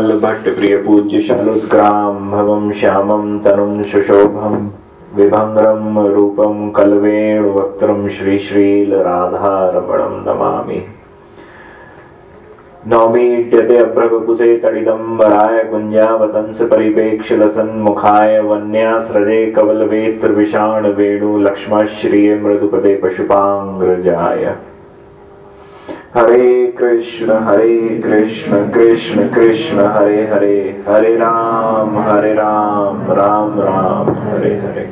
निर्मल भट्ट प्रिय पूज्य शालोद्ग्राम भवम श्यामम तनुं सुशोभम विभंग्रम रूपम कलवेण वक्त्रम श्री श्रील राधा रमणम नमामि नौमीड्यते अभ्रवपुषे तडिदम्बराय कुञ्जावतंस परिपेक्षलसन्मुखाय वन्यास्रजे कवलवेत्र विषाण वेणु, लक्ष्मश्रिये मृदुपदे पशुपाङ्ग्रजाय। हरे कृष्ण हरे कृष्ण कृष्ण कृष्ण, हरे हरे हरे राम हरे राम राम राम, हरे हरे।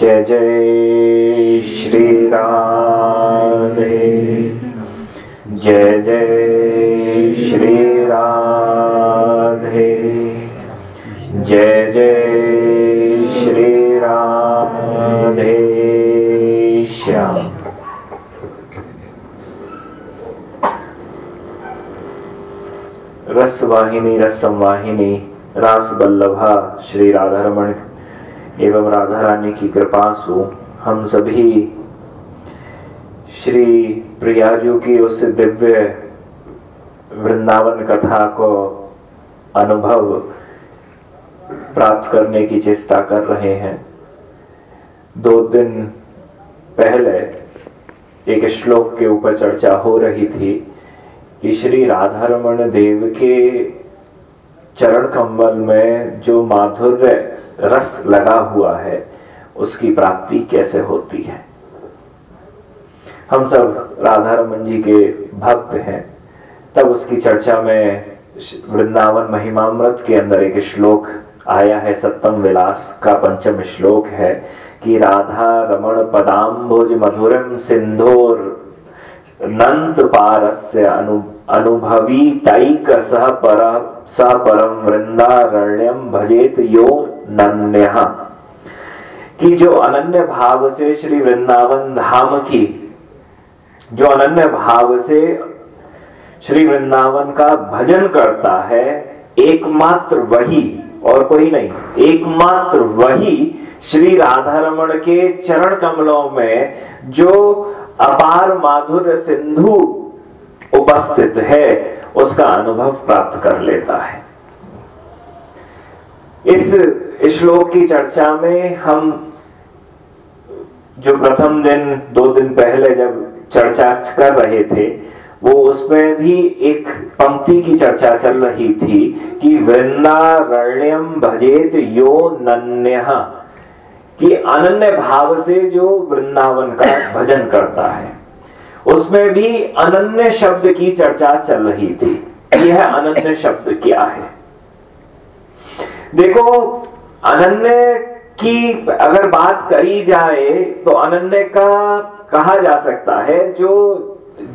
जय जय श्री राधे। जय जय श्री राधे। जय जय श्री राधे श्याम। रस वाहिनी रसम वाहिनी रास बल्लभा श्री राधा रमण एवं राधा रानी की कृपा सु हम सभी श्री प्रियाजू की उस दिव्य वृंदावन कथा को अनुभव प्राप्त करने की चेष्टा कर रहे हैं। दो दिन पहले एक श्लोक के ऊपर चर्चा हो रही थी कि श्री राधा रमन देव के चरण कमल में जो माधुर्य रस लगा हुआ है, उसकी प्राप्ति कैसे होती है? हम सब राधा रमन जी के भक्त हैं। तब उसकी चर्चा में वृंदावन महिमामृत के अंदर एक श्लोक आया है, सप्तम विलास का पंचम श्लोक है कि राधा रमण पदाम्बुज मधुरम सिंधोर नंत पारस्य अनु, अनुभवी तैक सह पर, सह परम वृंदारण्यम भजेत यो नन्य। कि जो अनन्य भाव से श्री वृंदावन धाम की जो अनन्य भाव से श्री वृंदावन का भजन करता है, एकमात्र वही, और कोई नहीं, एकमात्र वही श्री राधा रमन के चरण कमलों में जो अपार माधुर्य सिंधु उपस्थित है, उसका अनुभव प्राप्त कर लेता है। इस श्लोक की चर्चा में हम जो प्रथम दिन, दो दिन पहले जब चर्चा कर रहे थे, वो उसमें भी एक पंक्ति की चर्चा चल रही थी कि वृंदारण्यम भजेत यो नन्य, कि अनन्य भाव से जो वृंदावन का भजन करता है। उसमें भी अनन्य शब्द की चर्चा चल रही थी। यह अनन्य शब्द क्या है? देखो, अनन्य की अगर बात करी जाए तो अनन्य का कहा जा सकता है, जो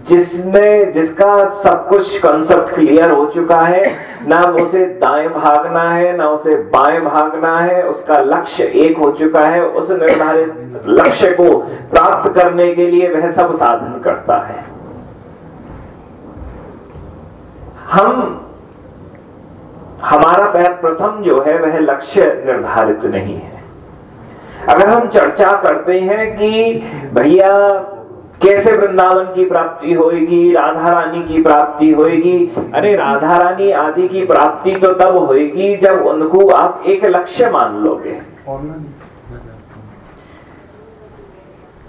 जिसमें, जिसका सब कुछ कंसेप्ट क्लियर हो चुका है, ना उसे दाएँ भागना है, ना उसे बाएँ भागना है, उसका लक्ष्य एक हो चुका है, उस निर्धारित लक्ष्य को प्राप्त करने के लिए वह सब साधन करता है। हम, हमारा प्रथम जो है, वह लक्ष्य निर्धारित नहीं है। अगर हम चर्चा करते हैं कि भैया कैसे वृंदावन की प्राप्ति होगी राधा रानी की प्राप्ति होगी अरे, राधा रानी आदि की प्राप्ति तो तब होगी जब उनको आप एक लक्ष्य मान लोगे।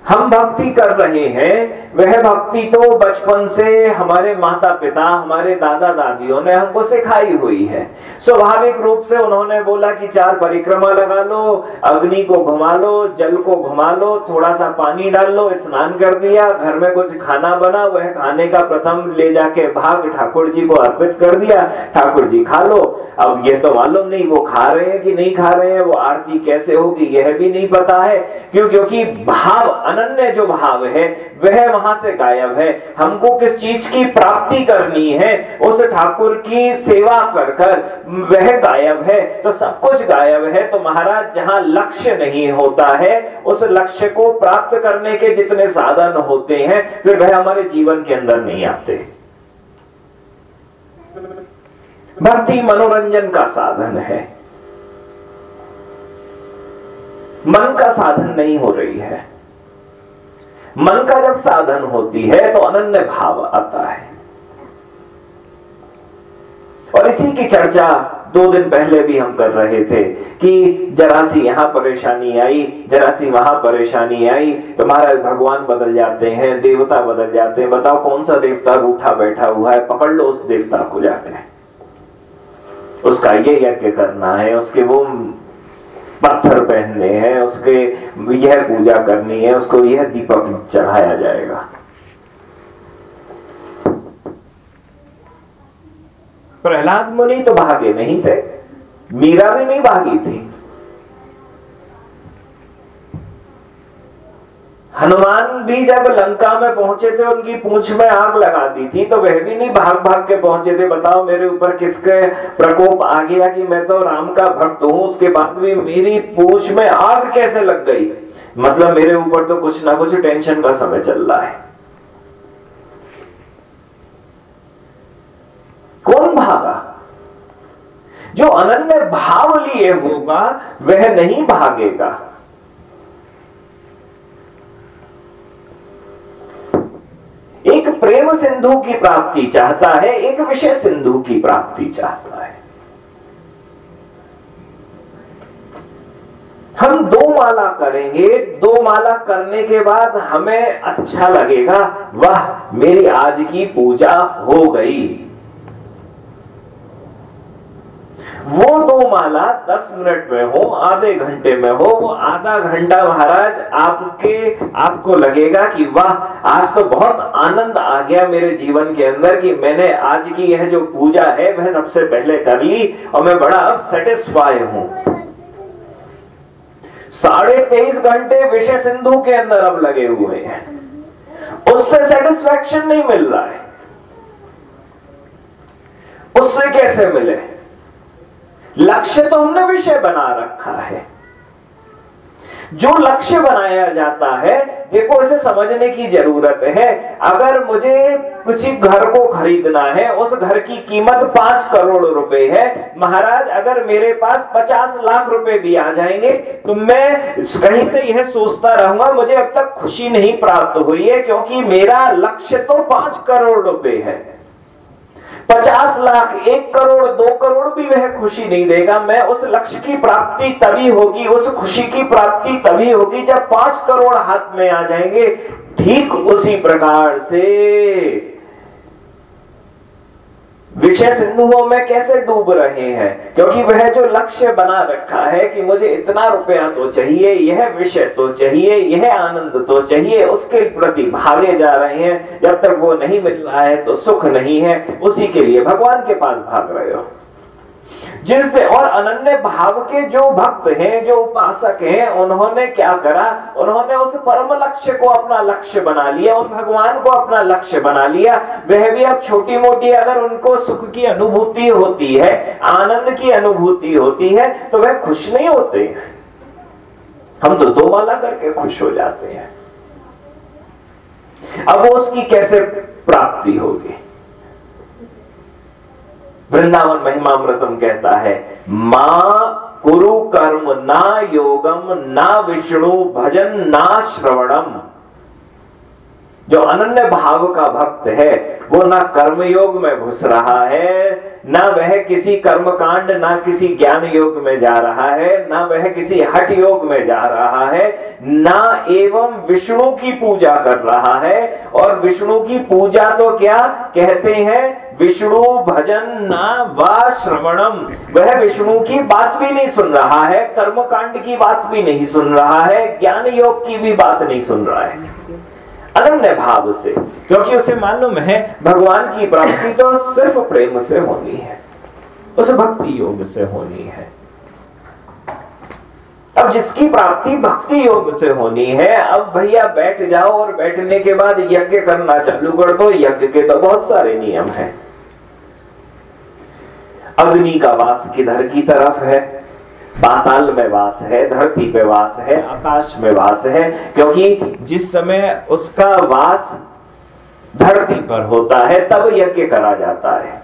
हम भक्ति कर रहे हैं वह भक्ति तो बचपन से हमारे माता पिता हमारे दादा दादियों ने हमको सिखाई हुई है। स्वाभाविक रूप से उन्होंने बोला कि चार परिक्रमा लगा लो, अग्नि को घुमा लो, जल को घुमा लो थोड़ा सा पानी डाल लो, स्नान कर दिया, घर में कुछ खाना बना, वह खाने का प्रथम ले जाके भाग ठाकुर जी को अर्पित कर दिया। ठाकुर जी खा लो। अब यह तो मालूम नहीं, वो खा रहे हैं कि नहीं खा रहे हैं, वो आरती कैसे होगी, यह भी नहीं पता है। क्यों? क्योंकि भाव, अनन्य जो भाव है, वह वहाँ से गायब है। हमको किस चीज़ की प्राप्ति करनी है? उस ठाकुर की सेवा कर कर वह गायब है। तो सब कुछ गायब है। तो महाराज, जहाँ लक्ष्य नहीं होता है, उस लक्ष्य को प्राप्त करने के जितने साधन होते हैं, फिर वह हमारे जीवन के अंदर नहीं आते। भक्ति मनोरंजन का साधन है। मन का साधन नहीं हो रही है। मन का जब साधन होती है तो अनन्य भाव आता है। और इसी की चर्चा दो दिन पहले भी हम कर रहे थे कि जरा सी यहाँ परेशानी आई, जरा सी वहाँ परेशानी आई तो महाराज भगवान बदल जाते हैं, देवता बदल जाते हैं। बताओ कौन सा देवता रूठा बैठा हुआ है? पकड़ लो उस देवता को जाके। उसका ये यज्ञ करना है, उसके वो पत्थर पहनने हैं, उसके यह पूजा करनी है, उसको यह दीपक चढ़ाया जाएगा। प्रहलाद मुनि तो भागे नहीं थे, मीरा भी नहीं भागी थी। हनुमान भी जब लंका में पहुँचे थे, उनकी पूंछ में आग लगा दी थी तो वह भी नहीं भाग भाग के पहुँचे थे। बताओ मेरे ऊपर किसके प्रकोप आ गया कि मैं तो राम का भक्त हूँ, उसके बाद भी मेरी पूंछ में आग कैसे लग गई? मतलब मेरे ऊपर तो कुछ ना कुछ टेंशन का समय चल रहा है। कौन भागा? जो अनन्य भाव लिए होगा, वह नहीं भागेगा। एक प्रेम सिंधु की प्राप्ति चाहता है, एक विषय सिंधु की प्राप्ति चाहता है। हम दो माला करेंगे, दो माला करने के बाद हमें अच्छा लगेगा, वह, मेरी आज की पूजा हो गई। वो दो माला दस मिनट में हो, आधे घंटे में हो, वो आधा घंटा महाराज आपके, आपको लगेगा कि वाह, आज तो बहुत आनंद आ गया मेरे जीवन के अंदर कि मैंने आज की यह जो पूजा है, वह सबसे पहले कर ली और मैं बड़ा अब सेटिस्फाई हूँ। साढ़े तेईस घंटे विषय सिंधु के अंदर अब लगे हुए हैं। उससे सेटिस्फैक्शन नहीं मिल रहा है। उससे कैसे मिले? लक्ष्य तो हमने विषय बना रखा है। जो लक्ष्य बनाया जाता है, देखो इसे समझने की ज़रूरत है। अगर मुझे किसी घर को खरीदना है, उस घर की कीमत पाँच करोड़ रुपए है, महाराज, अगर मेरे पास पचास लाख रुपए भी आ जाएँगे तो मैं कहीं से यह सोचता रहूँगा, मुझे अब तक खुशी नहीं प्राप्त हुई है, क्योंकि मेरा लक्ष्य तो पाँच करोड़ रुपए है। पचास लाख, एक करोड़, दो करोड़ भी वह खुशी नहीं देगा। मैं उस लक्ष्य की प्राप्ति तभी होगी, उस खुशी की प्राप्ति तभी होगी जब पाँच करोड़ हाथ में आ जाएँगे। ठीक उसी प्रकार से। विषय सिंधुओं में कैसे डूब रहे हैं? क्योंकि वह जो लक्ष्य बना रखा है कि मुझे इतना रुपया तो चाहिए, यह विषय तो चाहिए, यह आनंद तो चाहिए, उसके प्रति भागे जा रहे हैं। जब तक वो नहीं मिल रहा है तो सुख नहीं है। उसी के लिए भगवान के पास भाग रहे हो। जिस और अनन्य भाव के जो भक्त हैं, जो उपासक हैं, उन्होंने क्या करा? उन्होंने उस परम लक्ष्य को अपना लक्ष्य बना लिया, उन भगवान को अपना लक्ष्य बना लिया। वह भी अब छोटी मोटी अगर उनको सुख की अनुभूति होती है, आनंद की अनुभूति होती है तो वह खुश नहीं होते हम तो दो माला करके खुश हो जाते हैं। अब उसकी कैसे प्राप्ति होगी? वृंदावन महिमामृतम कहता है माँ कुरु कर्म ना योगम ना विष्णु भजन ना श्रवणम। जो अनन्य भाव का भक्त है, वो ना कर्म योग में घुस रहा है, ना वह किसी कर्म कांड ना किसी ज्ञान योग में जा रहा है, ना वह किसी हट योग में जा रहा है, ना एवं विष्णु की पूजा कर रहा है। और विष्णु की पूजा तो क्या कहते हैं? विष्णु भजन ना व श्रवणम। वह विष्णु की बात भी नहीं सुन रहा है कर्म कांड की बात भी नहीं सुन रहा है, ज्ञान योग की भी बात नहीं सुन रहा है। अनन्य भाव से। क्योंकि उसे मालूम है भगवान की प्राप्ति तो सिर्फ़ प्रेम से होनी है। उस भक्ति योग से होनी है। अब जिसकी प्राप्ति भक्ति योग से होनी है, अब भैया बैठ जाओ और बैठने के बाद यज्ञ करना चालू कर दो। यज्ञ के तो बहुत सारे नियम हैं। अग्नि का वास किधर की तरफ़ है? पाताल में वास है, धरती पे वास है, आकाश में वास है, क्योंकि जिस समय उसका वास धरती पर होता है, तब यज्ञ करा जाता है।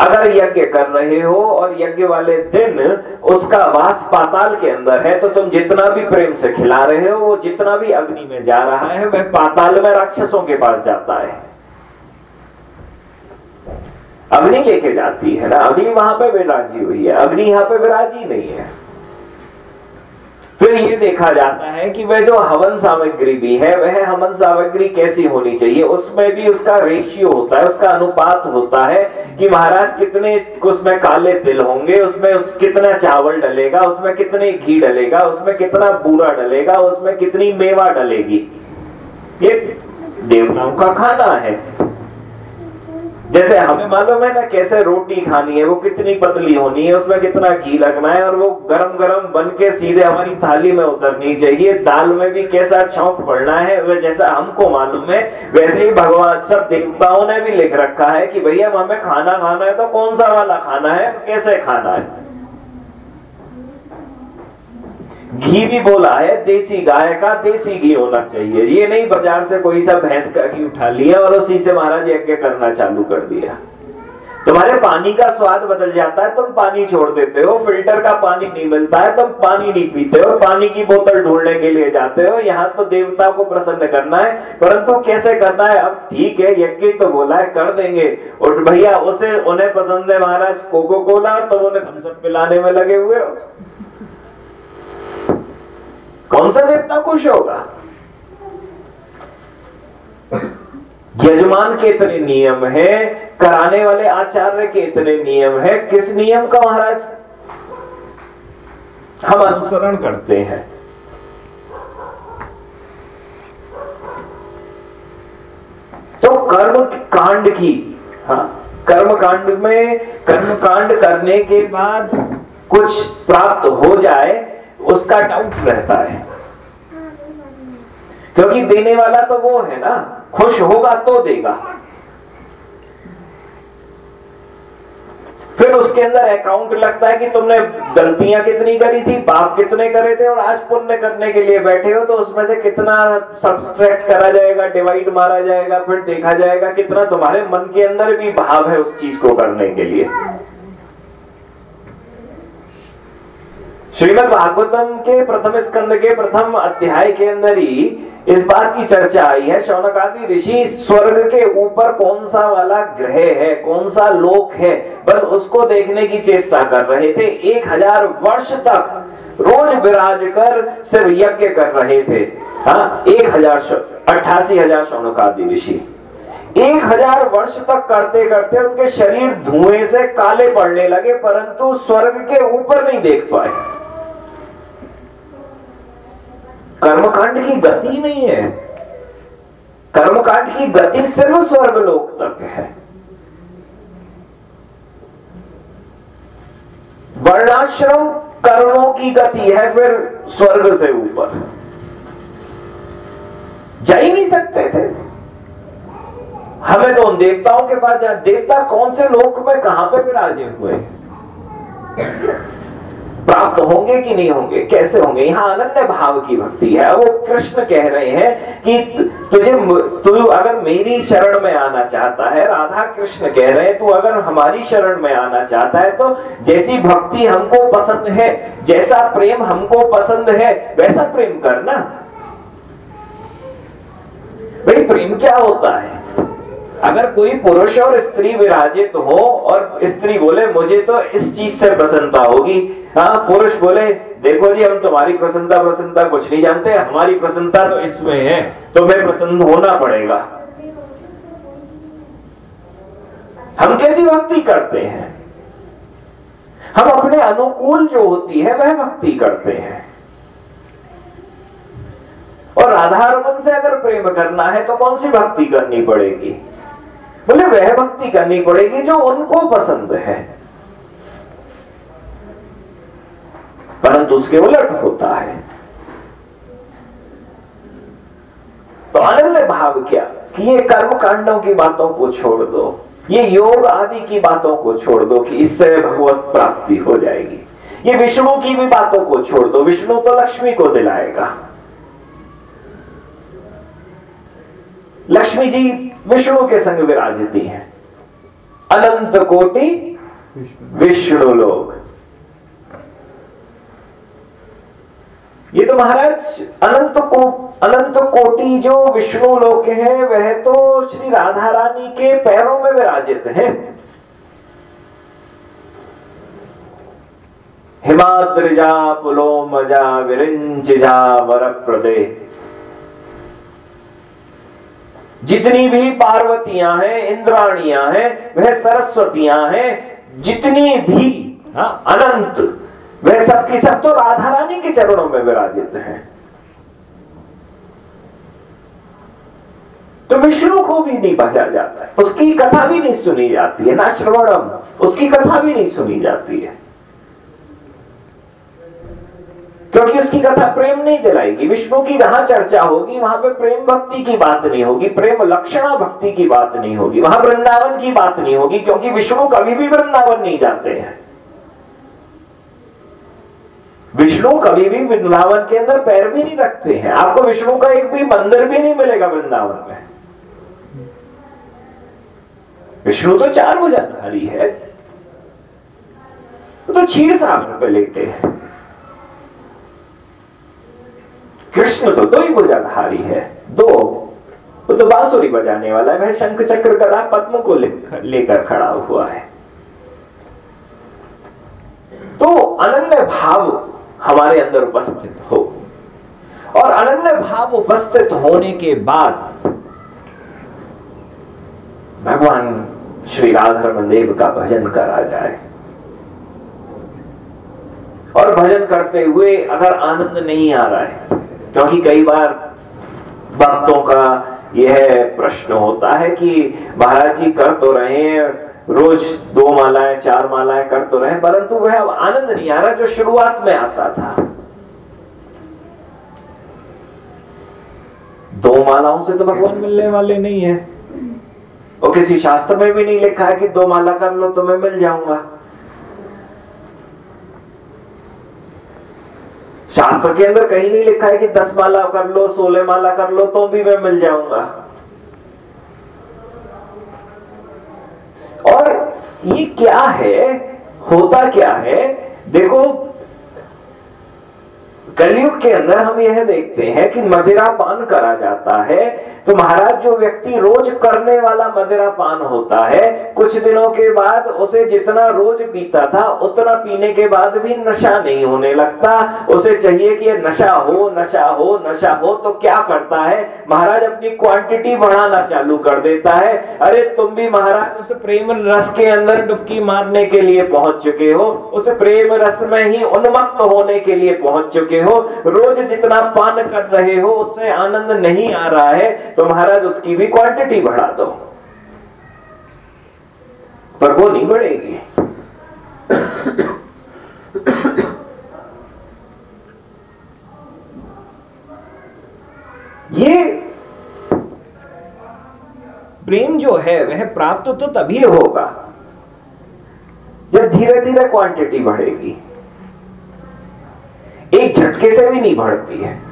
अगर यज्ञ कर रहे हो और यज्ञ वाले दिन उसका वास पाताल के अंदर है तो तुम जितना भी प्रेम से खिला रहे हो, वो जितना भी अग्नि में जा रहा है, वह पाताल में राक्षसों के पास जाता है। अग्नि लेके जाती है ना? अग्नि वहाँ पे विराजी हुई है। अग्नि यहाँ पे विराजी नहीं है। फिर ये देखा जाता है कि वह जो हवन सामग्री भी है, वह हवन सामग्री कैसी होनी चाहिए? उसमें भी उसका रेशियो होता है, उसका अनुपात होता है कि महाराज कितने, उसमें काले तिल होंगे, उसमें उस कितना चावल डलेगा, उसमें कितने घी डलेगा, उसमें कितना बूरा डलेगा, उसमें कितनी मेवा डलेगी? ये देवताओं का खाना है। जैसे हमें मालूम है ना कैसे रोटी खानी है, वो कितनी पतली होनी है, उसमें कितना घी लगना है और वो गरम गरम बन के सीधे हमारी थाली में उतरनी चाहिए। दाल में भी कैसा छौंक पड़ना है वह जैसा हमको मालूम है, वैसे ही भगवान सब देवताओं ने भी लिख रखा है कि भैया, हमें खाना खाना है तो कौन सा वाला खाना है, कैसे खाना है? घी भी बोला है, देसी गाय का देसी घी होना चाहिए। ये नहीं बाज़ार से कोई सा भैंस का घी उठा लिया और उसी से महाराज यज्ञ करना चालू कर दिया। तुम्हारे पानी का स्वाद बदल जाता है, तुम पानी छोड़ देते हो, फ़िल्टर का पानी नहीं मिलता है, तुम पानी नहीं पीते हो, पानी की बोतल ढूँढने के लिए जाते हो, यहाँ तो देवता को प्रसन्न करना है, परंतु कैसे करना है? अब ठीक है, यज्ञ तो बोला है, कर देंगे। और भैया, उसे, उन्हें पसंद है महाराज कोको कोला तुम उन्हें थम्सअप पिलाने में लगे हुए हो। कौन सा देवता खुश होगा? यजमान के इतने नियम है, कराने वाले आचार्य के इतने नियम है, किस नियम का महाराज? हम अनुसरण करते हैं। तो कर्म कांड की हाँ कर्म कांड में कर्म कांड करने के बाद कुछ प्राप्त हो जाए उसका डाउट रहता है। क्योंकि देने वाला तो वो है ना, खुश होगा तो देगा। फिर उसके अंदर अकाउंट लगता है कि तुमने गलतियाँ कितनी करी थी, पाप कितने करे थे, और आज पुण्य करने के लिए बैठे हो तो उसमें से कितना सब्सट्रैक्ट करा जाएगा डिवाइड मारा जाएगा, फिर देखा जाएगा कितना तुम्हारे मन के अंदर भी भाव है उस चीज़ को करने के लिए। श्रीमद भागवतम के प्रथम स्कंद के प्रथम अध्याय के अंदर ही इस बात की चर्चा आई है। शौनकादि ऋषि स्वर्ग के ऊपर कौन सा वाला ग्रह है, कौन सा लोक है, बस उसको देखने की चेष्टा कर रहे थे। एक हज़ार वर्ष तक रोज विराज कर सिर्फ़ यज्ञ कर रहे थे। हाँ एक हज़ार अट्ठासी हज़ार शौनकादि ऋषि। एक हज़ार वर्ष तक करते करते उनके शरीर धुएँ से काले पड़ने लगे, परंतु स्वर्ग के ऊपर नहीं देख पाए। कर्मकांड की गति नहीं है। कर्मकांड की गति सिर्फ़ स्वर्ग लोक तक है। वर्णाश्रम कर्मों की गति है, फिर स्वर्ग से ऊपर। जा ही नहीं सकते थे। हमें तो उन देवताओं के पास जाए देवता कौन से लोक में, कहाँ पे विराजे हुए प्राप्त होंगे कि नहीं होंगे, कैसे होंगे? यहाँ अनन्य भाव की भक्ति है। वो कृष्ण कह रहे हैं कि तुझे तू अगर मेरी शरण में आना चाहता है, राधा कृष्ण कह रहे हैं, तू अगर हमारी शरण में आना चाहता है तो जैसी भक्ति हमको पसंद है, जैसा प्रेम हमको पसंद है, वैसा प्रेम करना। भाई, प्रेम क्या होता है? अगर कोई पुरुष और स्त्री विराजित हो और स्त्री बोले, मुझे तो इस चीज़ से प्रसन्नता होगी। हाँ पुरुष बोले, देखो जी, हम तुम्हारी प्रसन्नता प्रसन्नता कुछ नहीं जानते, हमारी प्रसन्नता तो इसमें है, तुम्हें प्रसन्न होना पड़ेगा। हम कैसी भक्ति करते हैं? हम अपने अनुकूल जो होती है, वह भक्ति करते हैं। और राधा से अगर प्रेम करना है तो कौन सी भक्ति करनी पड़ेगी? बोले वह भक्ति करनी पड़ेगी जो उनको पसंद है। परंतु उसके उलट होता है। तो अनन्य भाव क्या? कि ये कर्म कांडों की बातों को छोड़ दो, ये योग आदि की बातों को छोड़ दो कि इससे भगवत प्राप्ति हो जाएगी। ये विष्णु की भी बातों को छोड़ दो, विष्णु तो लक्ष्मी को दिलाएगा। लक्ष्मी जी विष्णु के संग विराजती हैं। अनंत कोटि विष्णु लोक। ये तो महाराज, अनंत को, अनंत कोटि जो विष्णु लोक है, वह तो श्री राधा रानी के पैरों में विराजित है। हिमाद्रिजा पुलो मज़ा विरिंचिजा वर प्रदे। जितनी भी पार्वतियाँ हैं इंद्राणियाँ हैं वह सरस्वतियाँ हैं जितनी भी हाँ, अनंत वह सब की सब तो राधा रानी के चरणों में विराजित हैं। तो विष्णु को भी नहीं भजा जाता है। उसकी कथा भी नहीं सुनी जाती है ना श्रवणम उसकी कथा भी नहीं सुनी जाती है। क्योंकि उसकी कथा प्रेम नहीं दिलाएगी। विष्णु की जहाँ चर्चा होगी, वहाँ पे प्रेम भक्ति की बात नहीं होगी, प्रेम लक्षणा भक्ति की बात नहीं होगी, वहाँ वृंदावन की बात नहीं होगी, क्योंकि विष्णु कभी भी वृंदावन नहीं जाते हैं। विष्णु कभी भी वृंदावन के अंदर पैर भी नहीं रखते हैं। आपको विष्णु का एक भी मंदिर भी नहीं मिलेगा वृंदावन में। विष्णु तो चार भुजाधारी है। तो क्षीर सागर पे लेते हैं। कृष्ण तो दो ही भुजाधारी है। दो। वो तो बांसुरी बजाने वाला है। वह शंख चक्र कला पद्म को लेकर खड़ा हुआ है। तो अनन्य भाव हमारे अंदर उपस्थित हो। और अनन्य भाव उपस्थित होने के बाद भगवान श्री राधा देव का भजन करा जाए। और भजन करते हुए अगर आनंद नहीं आ रहा है क्योंकि कई बार भक्तों का यह प्रश्न होता है कि महाराज जी कर तो रहे रोज दो मालाएँ, चार मालाएँ कर तो रहे परंतु वह अब आनंद नहीं आ रहा जो शुरुआत में आता था। दो मालाओं से तो भगवान मिलने वाले नहीं है। और किसी शास्त्र में भी नहीं लिखा है कि दो माला कर लो तो मैं मिल जाऊँगा। शास्त्र के अंदर कहीं नहीं लिखा है कि दस माला कर लो, सोलह माला कर लो तो भी मैं मिल जाऊँगा। और ये क्या है? होता क्या है? देखो, कलयुग के अंदर हम यह देखते हैं कि मदिरा पान करा जाता है तो महाराज, जो व्यक्ति रोज करने वाला मदिरा पान होता है, कुछ दिनों के बाद उसे जितना रोज पीता था, उतना पीने के बाद भी नशा नहीं होने लगता। उसे चाहिए कि नशा हो नशा हो नशा हो तो क्या करता है? महाराज अपनी क्वांटिटी बढ़ाना चालू कर देता है। अरे, तुम भी महाराज उस प्रेम रस के अंदर डुबकी मारने के लिए पहुँच चुके हो। उस प्रेम रस में ही उन्मत्त होने के लिए पहुँच चुके हो। रोज जितना पान कर रहे हो, उससे आनंद नहीं आ रहा है। तो महाराज उसकी भी क्वांटिटी बढ़ा दो। पर वो नहीं बढ़ेगी। ये प्रेम जो है, वह प्राप्त तो तभी होगा, जब धीरे धीरे क्वांटिटी बढ़ेगी। एक झटके से भी नहीं बढ़ती है।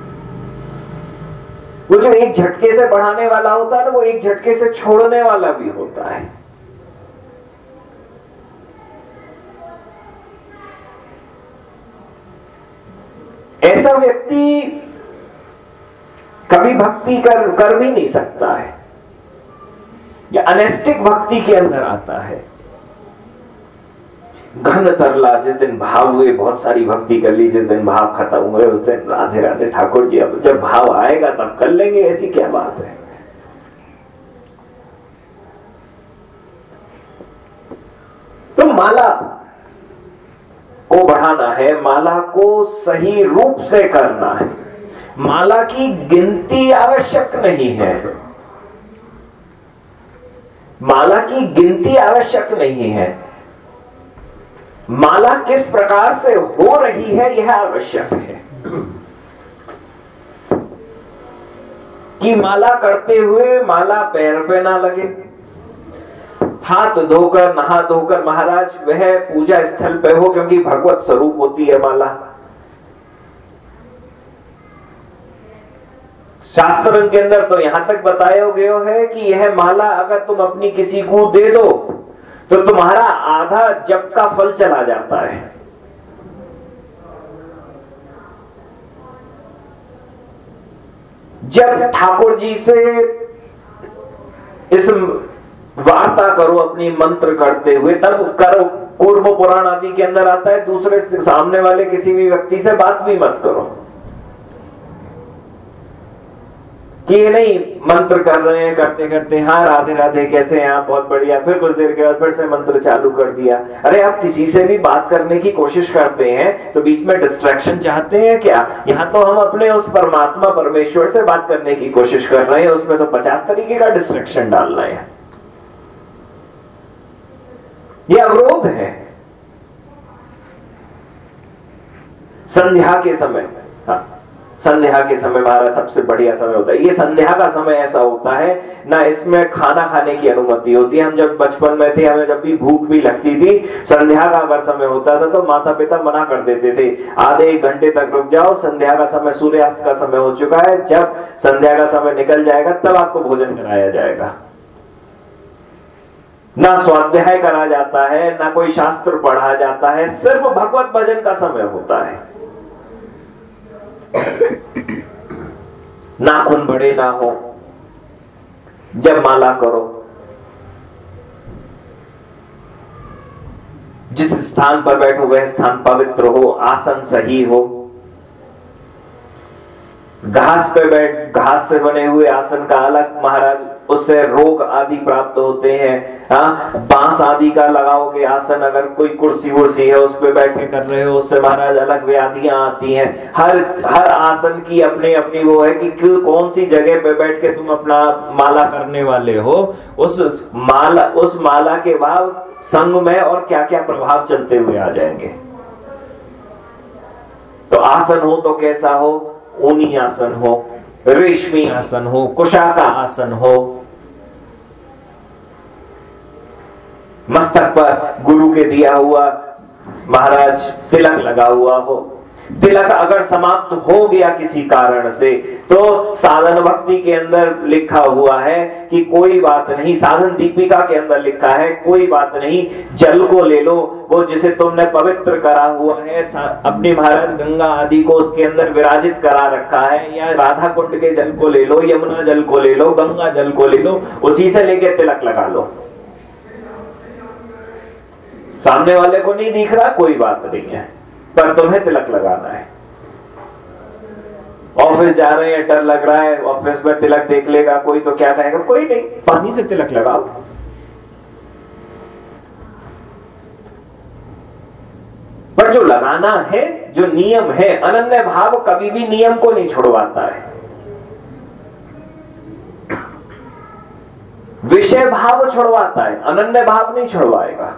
वो जो एक झटके से बढ़ाने वाला होता है ना वो एक झटके से छोड़ने वाला भी होता है। ऐसा व्यक्ति कभी भक्ति कर कर भी नहीं सकता है। या अनेस्टिक भक्ति के अंदर आता है। घन तरला जिस दिन भाव हुए, बहुत सारी भक्ति कर ली, जिस दिन भाव खत्म हुए, उस दिन राधे राधे ठाकुर जी, अब जब भाव आएगा, तब कर लेंगे, ऐसी क्या बात है? तो माला को बढ़ाना है, माला को सही रूप से करना है। माला की गिनती आवश्यक नहीं है। माला की गिनती आवश्यक नहीं है। माला किस प्रकार से हो रही है, यह आवश्यक है। कि माला करते हुए माला पैर पे ना लगे, हाथ धोकर, नहा धोकर, महाराज, वह पूजा स्थल पे हो, क्योंकि भगवत स्वरूप होती है माला। शास्त्र के अंदर तो यहाँ तक बताया गया है कि यह माला अगर तुम अपनी किसी को दे दो तो तुम्हारा आधा जब का फल चला जाता है। जब ठाकुर जी से इस वार्ता करो, अपनी मंत्र करते हुए, तब करो पूर्व पुराण आदि के अंदर आता है, दूसरे सामने वाले किसी भी व्यक्ति से बात भी मत करो। कि ये नहीं, मंत्र कर रहे हैं, करते करते हाँ राधे राधे, कैसे हैं आप? बहुत बढ़िया। फिर कुछ देर के बाद फिर से मंत्र चालू कर दिया। अरे, आप किसी से भी बात करने की कोशिश करते हैं तो बीच में डिस्ट्रैक्शन चाहते हैं क्या? यहाँ तो हम अपने उस परमात्मा, परमेश्वर से बात करने की कोशिश कर रहे हैं, उसमें तो पचास तरीके का डिस्ट्रैक्शन डाल रहे हैं। ये अवरोध है। संध्या के समय। हाँ। संध्या के समय हमारा सबसे बढ़िया समय होता है। ये संध्या का समय ऐसा होता है, ना इसमें खाना खाने की अनुमति होती है। हम जब बचपन में थे, हमें जब भी भूख भी लगती थी, संध्या का अगर समय होता था तो माता पिता मना कर देते थे। आधे एक घंटे तक रुक जाओ, संध्या का समय, सूर्यास्त का समय हो चुका है। जब संध्या का समय निकल जाएगा, तब आपको भोजन कराया जाएगा। ना स्वाध्याय करा जाता है, ना कोई शास्त्र पढ़ा जाता है, सिर्फ़ भगवत भजन का समय होता है। नाखून बड़े, ना हो। जब माला करो। जिस स्थान पर बैठो, वह स्थान पवित्र हो, आसन सही हो। घास पे बैठ, घास से बने हुए आसन का अलग, महाराज उससे रोग आदि प्राप्त होते हैं। हाँ बाँस आदि का लगाओगे, आसन अगर कोई कुर्सी वुर्सी है उस पर बैठ के कर रहे हो, उससे महाराज अलग व्याधियाँ आती हैं। हर हर आसन की अपनी अपनी वो है कि कौन सी जगह पे बैठ के तुम अपना माला करने वाले हो। उस माला उस माला के भाव संग में और क्या क्या प्रभाव चलते हुए आ जाएँगे। तो आसन हो तो कैसा हो? ऊनी आसन हो। रेशमी आसन हो कुशा का आसन हो। मस्तक पर गुरु के दिया हुआ महाराज तिलक लगा हुआ हो। तिलक अगर समाप्त हो गया किसी कारण से तो साधन भक्ति के अंदर लिखा हुआ है कि कोई बात नहीं, साधन दीपिका के अंदर लिखा है, कोई बात नहीं, जल को ले लो, वो जिसे तुमने पवित्र करा हुआ है अपने महाराज गंगा आदि को उसके अंदर विराजित करा रखा है, या राधा कुंड के जल को ले लो, यमुना जल को ले लो, गंगा जल को ले लो, उसी से लेके तिलक लगा लो। सामने वाले को नहीं दिख रहा, कोई बात नहीं है। पर तुम्हें तिलक लगाना है। ऑफ़िस जा रहे हैं, डर लग रहा है, ऑफ़िस में तिलक देख लेगा, कोई तो क्या कहेगा, कोई नहीं, पानी से तिलक लगाओ। पर जो लगाना है, जो नियम है, अनन्य भाव कभी भी नियम को नहीं छुड़वाता है। विषय भाव छुड़वाता है, अनन्य भाव नहीं छुड़वाएगा।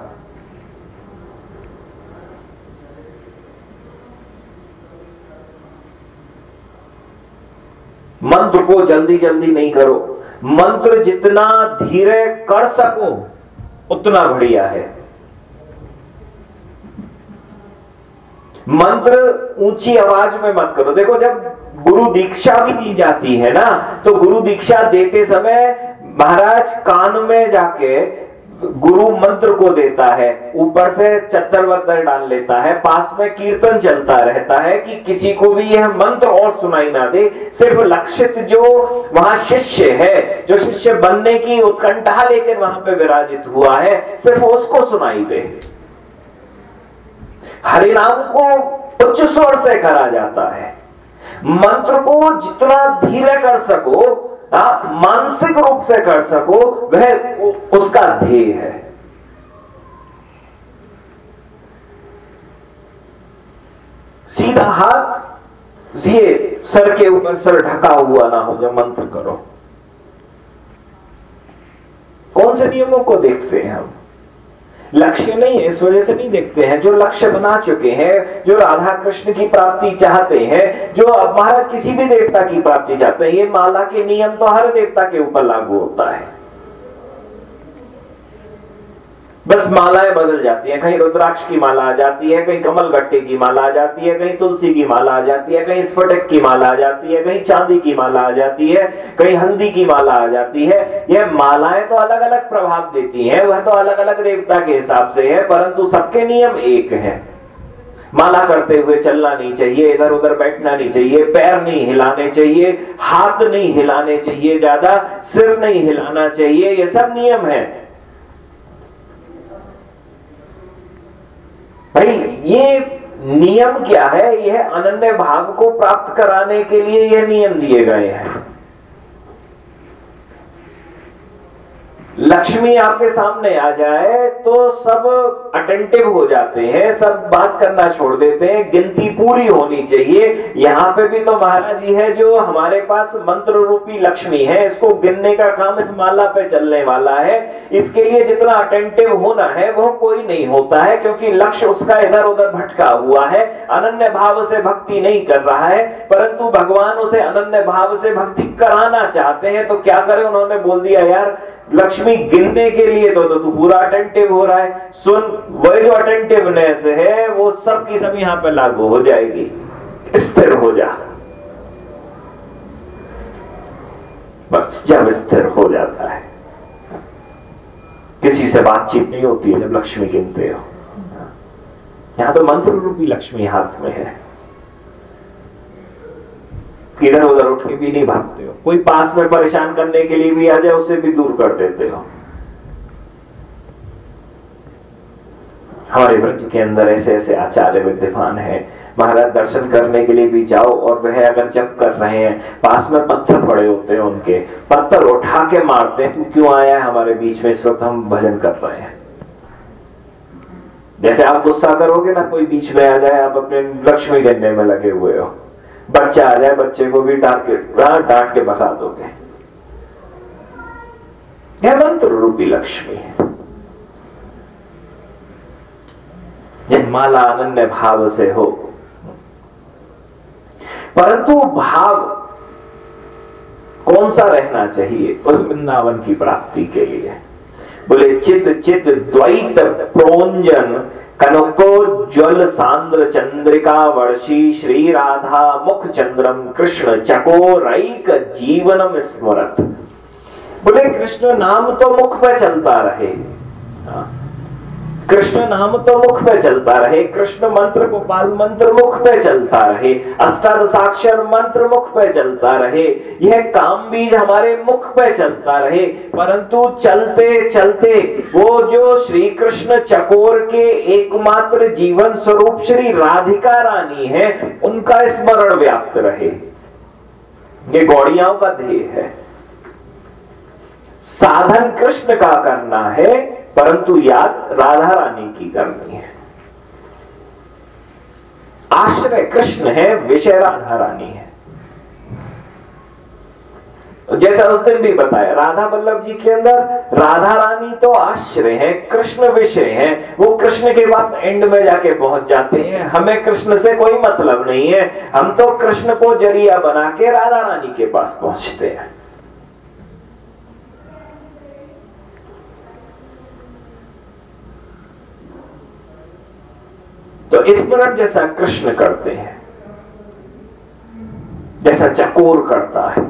मंत्र को जल्दी जल्दी नहीं करो। मंत्र जितना धीरे कर सको, उतना बढ़िया है। मंत्र ऊँची आवाज़ में मत करो। देखो, जब गुरु दीक्षा भी दी जाती है ना तो गुरु दीक्षा देते समय महाराज कान में जाके गुरु मंत्र को देता है, ऊपर से चत्तर वत्तर डाल लेता है, पास में कीर्तन चलता रहता है कि किसी को भी यह मंत्र और सुनाई ना दे। सिर्फ़ लक्षित जो वहाँ शिष्य है, जो शिष्य बनने की उत्कंठा लेकर वहाँ पे विराजित हुआ है, सिर्फ़ उसको सुनाई दे। हरिनाम को उच्च स्वर से करा जाता है। मंत्र को जितना धीरे कर सको आप मानसिक रूप से कर सको, वह उसका ध्येय है। सीधा हाथ ये सर के ऊपर सर ढका हुआ ना हो जब मंत्र करो। कौन से नियमों को देखते हैं हम? लक्ष्य नहीं है, इस वजह से नहीं देखते हैं। जो लक्ष्य बना चुके हैं, जो राधा कृष्ण की प्राप्ति चाहते हैं, जो महाराज किसी भी देवता की प्राप्ति चाहते हैं, ये माला के नियम तो हर देवता के ऊपर लागू होता है। बस मालाएँ बदल जाती हैं, कहीं रुद्राक्ष की माला आ जाती है, कहीं कमल गट्टे की माला आ जाती है, कहीं तुलसी की माला आ जाती है, कहीं स्फटक की माला आ जाती है, कहीं चांदी की माला आ जाती है, कहीं हल्दी की माला आ जाती है। यह मालाएँ तो अलग अलग प्रभाव देती हैं, वह तो अलग अलग देवता के हिसाब से है, परंतु सबके नियम एक है। माला करते हुए चलना नहीं चाहिए इधर उधर बैठना नहीं चाहिए, पैर नहीं हिलाने चाहिए, हाथ नहीं हिलाने चाहिए ज़्यादा, सिर नहीं हिलाना चाहिए, ये सब नियम है। भाई, ये नियम क्या है? यह अनन्य भाव को प्राप्त कराने के लिए यह नियम दिए गए हैं। लक्ष्मी आपके सामने आ जाए तो सब अटेंटिव हो जाते हैं, सब बात करना छोड़ देते हैं, गिनती पूरी होनी चाहिए। यहाँ पे भी तो महाराज जी है जो हमारे पास मंत्र रूपी लक्ष्मी है, इसको गिनने का काम इस माला पे चलने वाला है। इसके लिए जितना अटेंटिव होना है, वो कोई नहीं होता है, क्योंकि लक्ष्य उसका इधर उधर भटका हुआ है। अनन्य भाव से भक्ति नहीं कर रहा है, परंतु भगवान उसे अनन्य भाव से भक्ति कराना चाहते हैं तो क्या करे? उन्होंने बोल दिया, यार लक्ष्मी गिनने के लिए तो, तो तू पूरा अटेंटिव हो रहा है। सुन वही जो अटेंटिवनेस है वो सब की सब यहाँ पे लागू हो जाएगी। स्थिर हो जा। बस जब स्थिर हो जाता है। किसी से बातचीत नहीं होती है जब लक्ष्मी गिनते हो। यहाँ तो मंत्र रूपी लक्ष्मी हाथ में है। इधर उधर उठ के भी नहीं भागते हो। कोई पास में परेशान करने के लिए भी आ जाए, उससे भी दूर कर देते हो। हमारे ब्रज के अंदर ऐसे ऐसे आचार्य विद्यमान है। महाराज दर्शन करने के लिए भी जाओ और वह अगर जब कर रहे हैं, पास में पत्थर पड़े होते हैं उनके, पत्थर उठा के मारते हैं तू क्यों आया है हमारे बीच में? इस वक्त हम भजन कर रहे हैं। जैसे आप गुस्सा करोगे ना, कोई बीच में आ जाए, आप अपने लक्ष्मी गिनने में लगे हुए हो। बच्चा आ जाए, बच्चे को भी के डांट के भगा दोगे। यह मंत्र रूपी लक्ष्मी है। जिन माला अनन्य भाव से हो, परंतु भाव कौन सा रहना चाहिए? उस वृंदावन की प्राप्ति के लिए। बोले चित चित द्वैत, प्रोंजन कनकोज्वल सांद्र चंद्रिका वर्षी श्री राधा मुख चंद्रम कृष्ण चको रईक जीवनम स्मरत बोले, कृष्ण, नाम तो मुख पर चलता रहे हाँ। कृष्ण नाम तो मुख में चलता रहे, कृष्ण मंत्र गोपाल मंत्र मुख में चलता रहे, अस्तर साक्षर मंत्र मुख पे चलता रहे, यह काम बीज हमारे मुख पे चलता रहे, परंतु चलते चलते वो जो श्री कृष्ण चकोर के एकमात्र जीवन स्वरूप श्री राधिका रानी है, उनका स्मरण व्याप्त रहे। ये गौड़ियाओं का ध्येय है। साधन कृष्ण का करना है परंतु याद राधा रानी की करनी है। आश्रय कृष्ण है विषय राधा रानी है। जैसा उस दिन भी बताया, राधा बल्लभ जी के अंदर राधा रानी तो आश्रय है, कृष्ण विषय है। वो कृष्ण के पास एंड में जाके पहुँच जाते हैं। हमें कृष्ण से कोई मतलब नहीं है। हम तो कृष्ण को ज़रिया बना के राधा रानी के पास पहुँचते हैं। तो स्मरण जैसा कृष्ण करते हैं, जैसा चकोर करता है।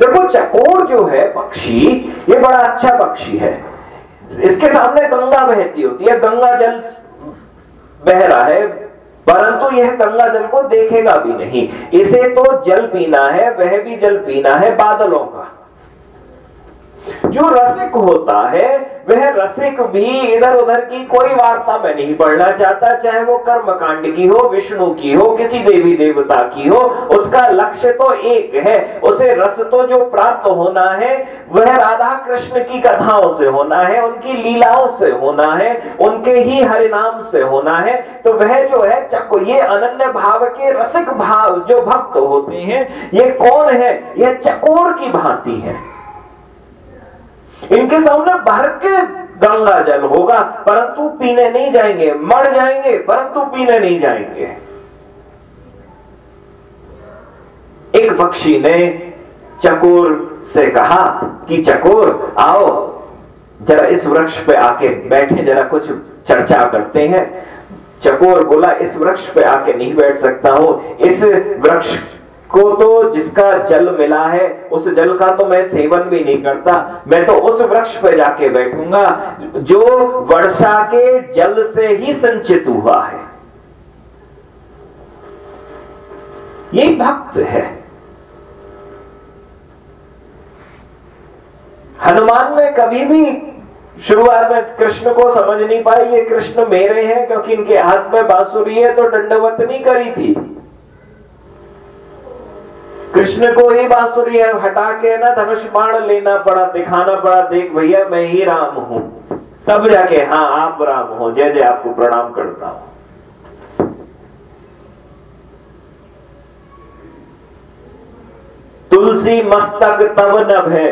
देखो, चकोर जो है पक्षी, ये बड़ा अच्छा पक्षी है। इसके सामने गंगा बहती होती है, गंगा जल बह रहा है, परंतु यह गंगा जल को देखेगा भी नहीं। इसे तो जल पीना है, वह भी जल पीना है बादलों का। जो रसिक होता है, वह रसिक भी इधर उधर की कोई वार्ता में नहीं पढ़ना चाहता, चाहे वो कर्म कांड की हो, विष्णु की हो, किसी देवी देवता की हो, उसका लक्ष्य तो एक है, उसे रस तो जो प्राप्त होना है, वह राधा कृष्ण की कथाओं से होना है, उनकी लीलाओं से होना है, उनके ही हरिनाम से होना है तो वह जो है चको ये अनन्य भाव के रसिक भाव जो भक्त होते हैं, ये कौन है? यह चकोर की भांति है। इनके सामने भर के गंगा जल होगा, परंतु पीने नहीं जाएँगे, मर जाएँगे, परंतु पीने नहीं जाएँगे। एक पक्षी ने चकोर से कहा कि, चकोर, आओ, जरा इस वृक्ष पे आके बैठे, जरा कुछ चर्चा करते हैं। चकोर बोला, इस वृक्ष पे आके नहीं बैठ सकता हूँ, इस वृक्ष को तो जिसका जल मिला है, उस जल का तो मैं सेवन भी नहीं करता। मैं तो उस वृक्ष पे जाके बैठूँगा, जो वर्षा के जल से ही संचित हुआ है। ये भक्त है। हनुमान ने कभी भी शुरुआत में कृष्ण को समझ नहीं पाई, ये कृष्ण मेरे हैं, क्योंकि इनके हाथ में बांसुरी है तो दंडवत नहीं करी थी। कृष्ण को ही बांसुरी हटा के ना धनुष बाण लेना पड़ा, दिखाना पड़ा, देख भैया, मैं ही राम हूँ। तब जाके हाँ आप राम हो, जय जय, आपको प्रणाम करता हूँ। तुलसी मस्तक तब नभ है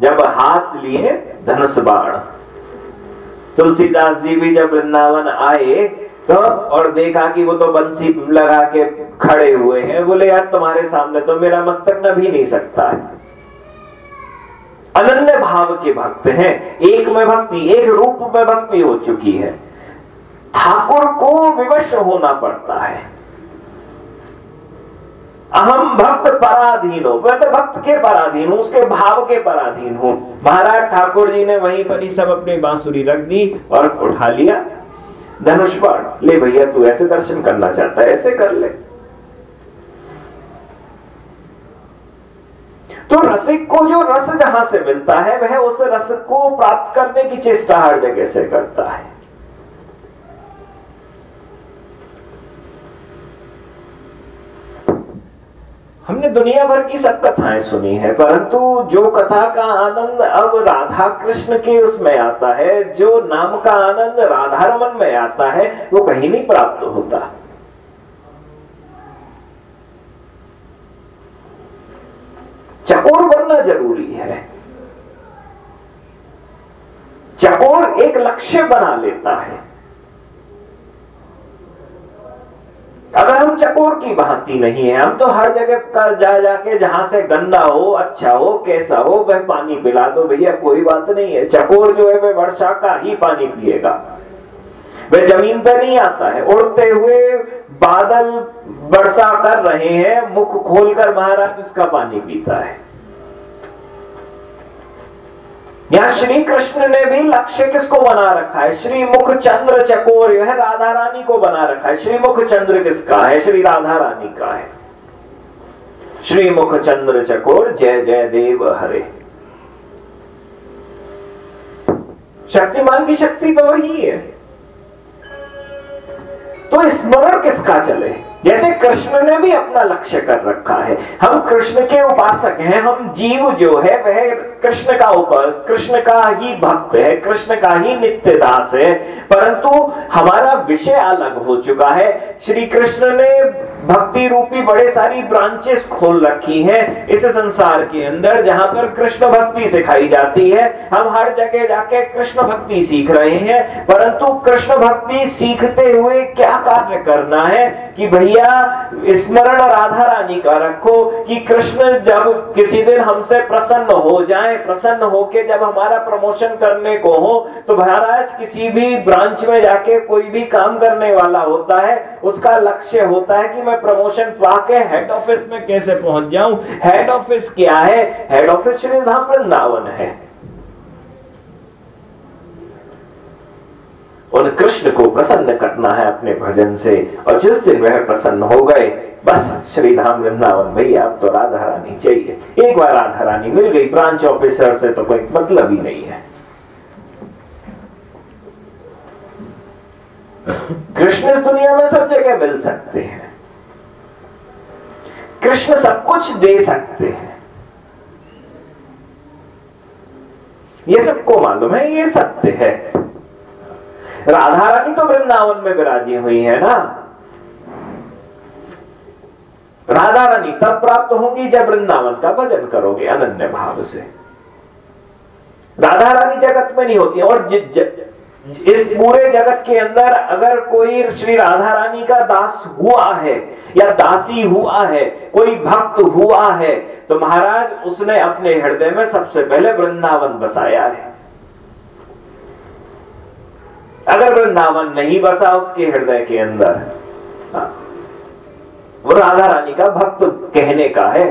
जब हाथ लिए धनुष बाण। तुलसीदास जी भी जब वृंदावन आए तो और देखा कि वो तो बंसी लगा के खड़े हुए हैं, बोले, यार, तुम्हारे सामने तो मेरा मस्तक न भी नहीं सकता। है अनन्य भाव के भक्त हैं। एक में भक्ति, एक रूप में भक्ति हो चुकी है। ठाकुर को विवश होना पड़ता है। अहम भक्त पराधीन हो। मैं तो भक्त के पराधीन हूँ, उसके भाव के पराधीन हूँ। महाराज ठाकुर जी ने वहीं पर ही सब अपनी बांसुरी रख दी और उठा लिया। धनुष बाण ले भैया, तू ऐसे दर्शन करना चाहता है, ऐसे कर ले। तो रसिक को जो रस जहाँ से मिलता है, वह उस रस को प्राप्त करने की चेष्टा हर जगह से करता है। हमने दुनिया भर की सब कथाएँ सुनी है, परंतु जो कथा का आनंद अब राधा कृष्ण के उसमें आता है, जो नाम का आनंद राधा रमन में आता है, वो कहीं नहीं प्राप्त होता। चकोर बनना ज़रूरी है। चकोर एक लक्ष्य बना लेता है अगर हम चकोर की भांति नहीं है। हम तो हर जगह कर जा, जाके जहाँ से गंदा हो अच्छा हो, कैसा हो, वह पानी पिला दो भैया, कोई बात नहीं है। चकोर जो है, वह वर्षा का ही पानी पिएगा। वह ज़मीन पर नहीं आता है। उड़ते हुए बादल वर्षा कर रहे हैं, मुख खोलकर महाराज उसका पानी पीता है। यहाँ श्री कृष्ण ने भी लक्ष्य किसको बना रखा है? श्री मुख चंद्र चकोर यह राधा रानी को बना रखा है। श्री मुख चंद्र किसका है? श्री राधा रानी का है। श्री मुख चंद्र चकोर, जय जय देव हरे। शक्तिमान की शक्ति तो वही है। तो स्मरण किसका चले? जैसे कृष्ण ने भी अपना लक्ष्य कर रखा है। हम कृष्ण के उपासक हैं, हम जीव जो है, वह कृष्ण का ऊपर कृष्ण का ही भक्त है, कृष्ण का ही नित्य दास है। परंतु हमारा विषय अलग हो चुका है। श्री कृष्ण ने भक्ति रूपी बड़े सारी ब्रांचेस खोल रखी हैं इस संसार के अंदर, जहाँ पर कृष्ण भक्ति सिखाई जाती है। हम हर जगह जाके कृष्ण भक्ति सीख रहे हैं, परंतु कृष्ण भक्ति सीखते हुए क्या कार्य करना है कि भैया भैया स्मरण राधा रानी का रखो कि कृष्ण जब किसी दिन हमसे प्रसन्न हो जाए, प्रसन्न होके जब हमारा प्रमोशन करने को हो तो महाराज किसी भी ब्रांच में जाके कोई भी काम करने वाला होता है, उसका लक्ष्य होता है कि मैं प्रमोशन पाके हेड ऑफ़िस में कैसे पहुँच जाऊँ? हेड ऑफ़िस क्या है? हेड ऑफ़िस श्री धाम वृंदावन है। उन कृष्ण को प्रसन्न करना है अपने भजन से। और जिस दिन वह प्रसन्न हो गए, बस श्री धाम वृंदावन भैया, अब तो राधा रानी चाहिए। एक बार राधा रानी मिल गई ब्रांच ऑफिसर से तो कोई मतलब ही नहीं है। कृष्ण इस दुनिया में सब जगह मिल सकते हैं। कृष्ण सब कुछ दे सकते हैं। ये सबको मालूम है, ये सत्य है। राधा रानी तो वृंदावन में विराजी हुई है ना? राधा रानी तब प्राप्त होंगी जब वृंदावन का भजन करोगे अनन्य भाव से। राधा रानी जगत में नहीं होती और ज, ज, इस पूरे जगत के अंदर अगर कोई श्री राधा रानी का दास हुआ है या दासी हुआ है कोई भक्त हुआ है तो महाराज उसने अपने हृदय में सबसे पहले वृंदावन बसाया है। अगर वृंदावन नहीं बसा उसके हृदय के अंदर हाँ, वो राधा रानी का भक्त कहने का है।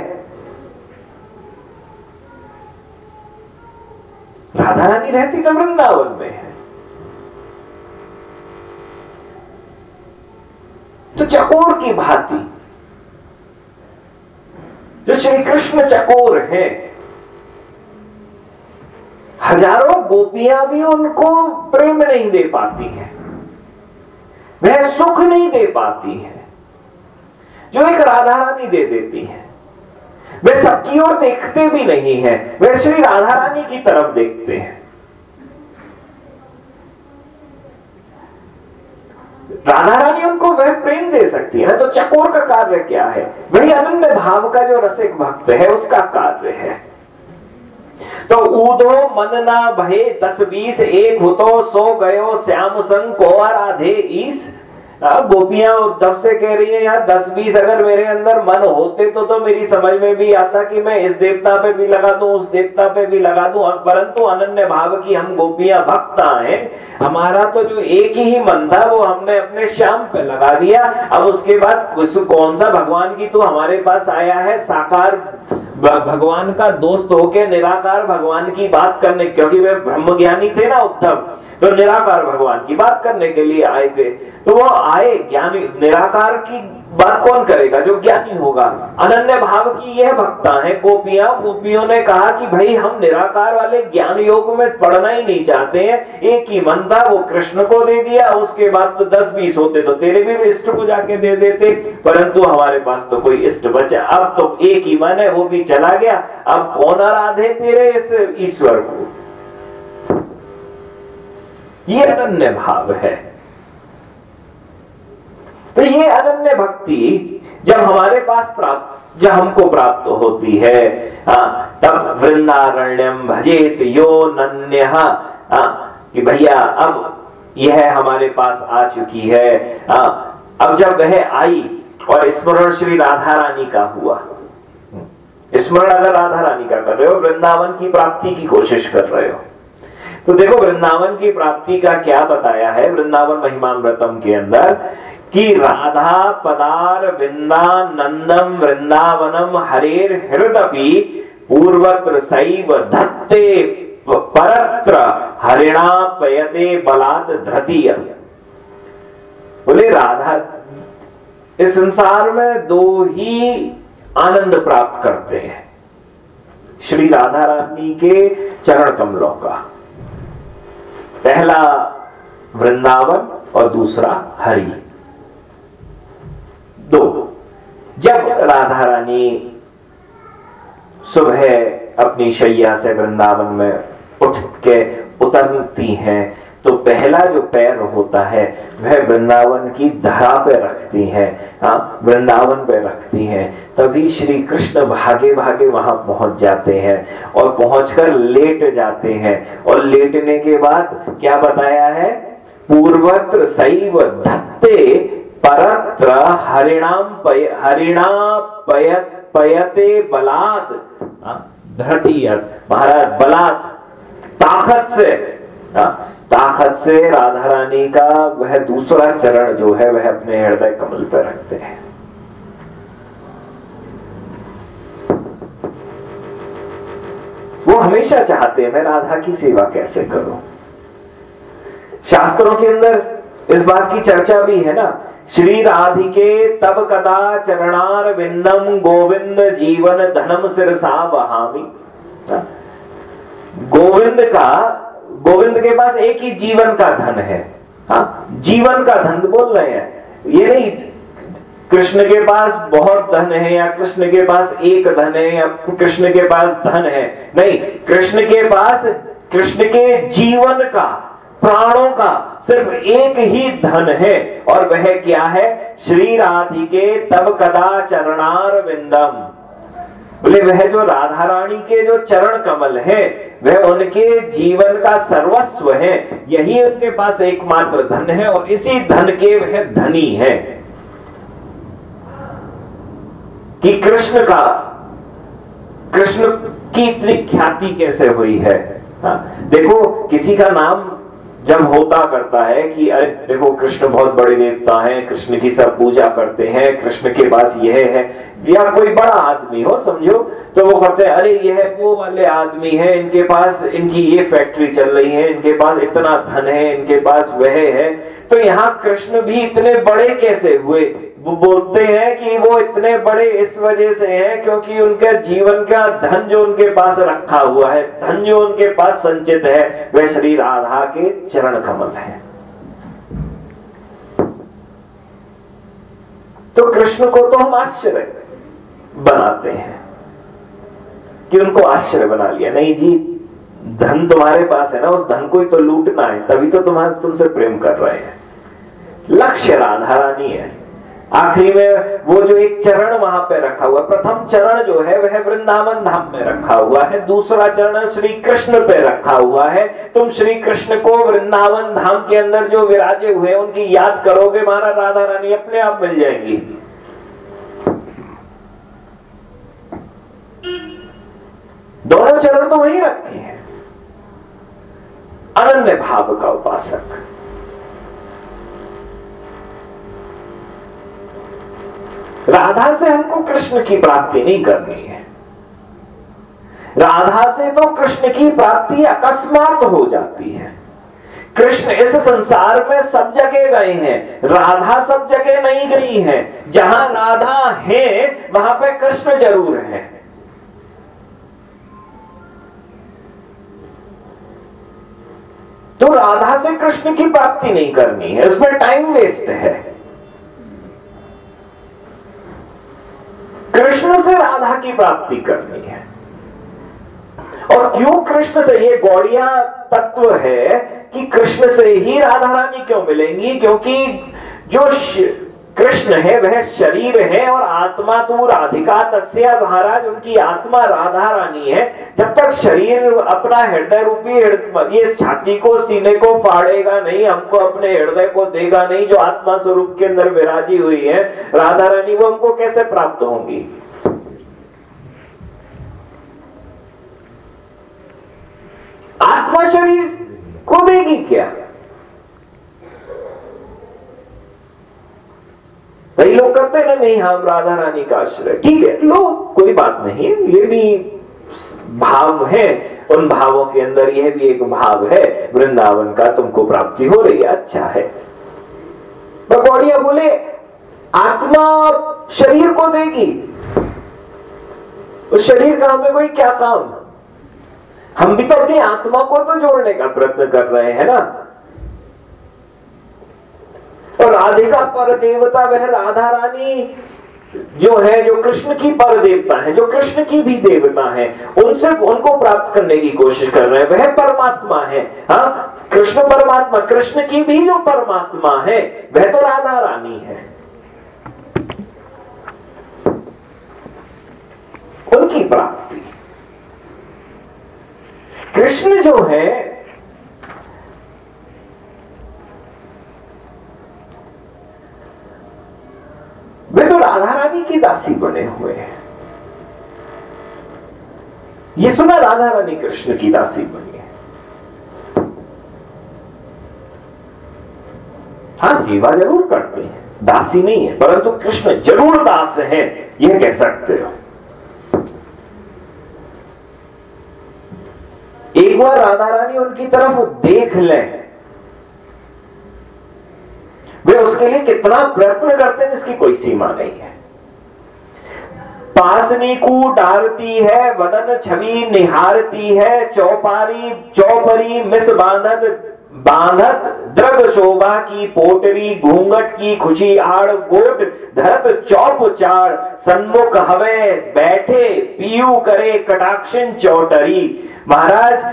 राधा रानी रहती तो वृंदावन में है। तो चकोर की भांति जो श्री कृष्ण चकोर है हज़ारों गोपियाँ भी उनको प्रेम नहीं दे पाती हैं। वह सुख नहीं दे पाती है। जो एक राधा रानी दे देती है। वे सबकी ओर देखते भी नहीं है। वे श्री राधा रानी की तरफ़ देखते हैं। राधा रानी उनको वह प्रेम दे सकती है ना तो चकोर का कार्य क्या है? वही अनन्य भाव का जो रसिक भक्त है, उसका कार्य है। तो उदो मन ना भय दस बीस एक हो तो सो गयो, श्याम संग को आधे ईस। गोपियाँ उद्धव से कह रही है यार दस बीस अगर मेरे अंदर मन होते तो तो मेरी समझ में भी आता कि मैं इस देवता पे भी लगा दूँ, उस देवता पे भी लगा दूँ। परंतु अनन्य भाव की हम गोपियाँ भक्ता हैं, हमारा तो जो एक ही मन था, वो हमने अपने श्याम पे लगा दिया। अब उसके बाद कौन सा भगवान की तो हमारे पास आया है? साकार भगवान का दोस्त होके निराकार भगवान की बात करने, क्योंकि वे ब्रह्म ज्ञानी थे ना उद्धव तो निराकार भगवान की बात करने के लिए आए थे। तो वो आए, ज्ञानी, निराकार की बात कौन करेगा? जो ज्ञानी होगा। अनन्य भाव की यह भक्ता है, गोपियाँ, गोपियों ने कहा कि भाई, हम निराकार वाले ज्ञान योग में पढ़ना ही नहीं चाहते हैं। एक ही मन था, वो कृष्ण को दे दिया, उसके बाद तो दस बीस होते तो तेरे भी इष्ट को जाके दे देते। परंतु हमारे पास तो कोई इष्ट बचा। अब तो एक ही मन है, वो भी चला गया। अब कौन आराधे तेरे इस ईश्वर को? ये अनन्य भाव है। तो ये अनन्य भक्ति जब हमारे पास प्राप्त जब हमको प्राप्त होती है। आ, तब वृंदारण्यम भजेत यो नन्य। कि भैया अब यह हमारे पास आ चुकी है। आ, अब जब वह आई और स्मरण श्री राधा रानी का हुआ। स्मरण अगर राधा रानी का कर रहे हो वृंदावन की प्राप्ति की कोशिश कर रहे हो। तो देखो वृंदावन की प्राप्ति का क्या बताया है? वृंदावन महिमान व्रतम के अंदर कि राधा पदार वृंदा नंदम वृंदावनम हरेर हृदपि पूर्वत्र सैव धत्ते परत्र हरिणा पयते बलात् धृतीय। बोले, राधा, इस संसार में दो ही आनंद प्राप्त करते हैं। श्री राधा रानी के चरण कमलों का। पहला वृंदावन और दूसरा हरि। दो। जब राधा रानी सुबह अपनी शैया से वृंदावन में उठ के उतरती हैं तो पहला जो पैर होता है, वह वृंदावन की धरा पे रखती है हाँ वृंदावन पे रखती है। तभी श्री कृष्ण भागे भागे वहाँ पहुँच जाते हैं और पहुंचकर लेट जाते हैं। और लेटने के बाद क्या बताया है? पूर्वत्र सैव धत्ते परत्र हरिणाम पय, हरिणा पयत, पयते बलात्। धरती महाराज, बलात्। ताकत से। ताकत से राधा रानी का वह दूसरा चरण जो है, वह अपने हृदय कमल पर रखते हैं। वो हमेशा चाहते हैं, मैं राधा की सेवा कैसे करूँ? शास्त्रों के अंदर इस बात की चर्चा भी है ना श्री राधिके तब कदा चरणार विंदम गोविंद जीवन धनम सिरसा बहामी हाँ, गोविंद का गोविंद के पास एक ही जीवन का धन है। हा? जीवन का धन बोल रहे हैं। ये नहीं कृष्ण के पास बहुत धन है या कृष्ण के पास एक धन है या कृष्ण के पास धन है। नहीं कृष्ण के पास कृष्ण के जीवन का प्राणों का सिर्फ़ एक ही धन है। और वह क्या है? श्री राधिके तब कदा चरणार विंदम बोले, वह जो राधा रानी के जो चरण कमल है, वह उनके जीवन का सर्वस्व है। यही उनके पास एकमात्र धन है और इसी धन के वह धनी है। कि कृष्ण का, कृष्ण की इतनी ख्याति कैसे हुई है? हा? देखो, किसी का नाम जब होता करता है कि अरे, देखो, कृष्ण बहुत बड़े नेता हैं, कृष्ण की सब पूजा करते हैं, कृष्ण के पास यह है। या कोई बड़ा आदमी हो, समझो तो वो कहते हैं, अरे, यह वो वाले आदमी है, इनके पास इनकी ये फैक्ट्री चल रही है, इनके पास इतना धन है, इनके पास वह है। तो यहाँ कृष्ण भी इतने बड़े कैसे हुए? वो बोलते हैं कि वो इतने बड़े इस वजह से हैं क्योंकि उनके जीवन का धन जो उनके पास रखा हुआ है, धन जो उनके पास संचित है वह श्री राधा के चरण कमल है। तो कृष्ण को तो हम आश्चर्य बनाते हैं कि उनको आश्चर्य बना लिया। नहीं जी, धन तुम्हारे पास है ना, उस धन को ही तो लूटना है, तभी तो तुम्हारे तुमसे प्रेम कर रहे हैं। लक्ष्य राधा रानी है। आखिरी में वो जो एक चरण वहाँ पे रखा हुआ प्रथम चरण जो है वह वृंदावन धाम में रखा हुआ है, दूसरा चरण श्री कृष्ण पे रखा हुआ है। तुम श्री कृष्ण को वृंदावन धाम के अंदर जो विराजे हुए उनकी याद करोगे मारा राधा रानी, अपने आप मिल जाएँगी। दोनों चरण तो वही रखे हैं। अनन्य भाव का उपासक। राधा से हमको कृष्ण की प्राप्ति नहीं करनी है। राधा से तो कृष्ण की प्राप्ति अकस्मात हो जाती है। कृष्ण इस संसार में सब जगह गए हैं, राधा सब जगह नहीं गई है। जहाँ राधा है, वहाँ पे कृष्ण ज़रूर है। तो राधा से कृष्ण की प्राप्ति नहीं करनी है, इसमें टाइम वेस्ट है। कृष्ण से राधा की प्राप्ति करनी है। और क्यों कृष्ण से? ये गौड़िया तत्व है कि कृष्ण से ही राधा रानी क्यों मिलेंगी? क्योंकि जो कृष्ण है, वह शरीर है और आत्मा तो राधिका तस्या महाराज, उनकी आत्मा राधा रानी है। जब तक शरीर अपना हृदय रूपी ये छाती को, सीने को फाड़ेगा नहीं, हमको अपने हृदय को देगा नहीं, जो आत्मा स्वरूप के अंदर विराजी हुई है, राधा रानी, वो हमको कैसे प्राप्त होंगी? आत्मा शरीर को देगी क्या? कई लोग करते हैं, नहीं, हम राधा रानी का आश्रय। ठीक है, लो, कोई बात नहीं, ये भी भाव है, उन भावों के अंदर यह भी एक भाव है, वृंदावन का तुमको प्राप्ति हो रही है अच्छा है। बकौड़िया बोले, आत्मा शरीर को देगी। उस शरीर का हमें कोई क्या काम? हम भी तो अपनी आत्मा को तो जोड़ने का प्रयत्न कर रहे हैं ना। और राधिका पर देवता वह राधा रानी जो है, जो कृष्ण की पर देवता है, जो कृष्ण की भी देवता है, उनसे उनको प्राप्त करने की कोशिश कर रहे हैं। वह परमात्मा है हाँ? कृष्ण परमात्मा, कृष्ण की भी जो परमात्मा है, वह तो राधा रानी है। उनकी प्राप्ति। कृष्ण जो है वे तो राधा रानी की दासी बने हुए हैं। ये सुना राधा रानी कृष्ण की दासी बनी है। हाँ सेवा ज़रूर करते हैं। दासी नहीं है, परंतु कृष्ण ज़रूर दास है, यह कह सकते हो। एक बार राधा रानी उनकी तरफ़ देख लें। वे उसके लिए कितना प्रयत्न करते हैं इसकी कोई सीमा नहीं है। पासनी को डालती है, वदन छवि निहारती है, चौपारी, चौपरी मिस बांधत बांधत द्रग शोभा की पोटरी, घूंघट की खुशी आड़ गोट, धरत चौप चार सन्मुख हवे, बैठे, पीयू करे कटाक्षिन चौटरी। महाराज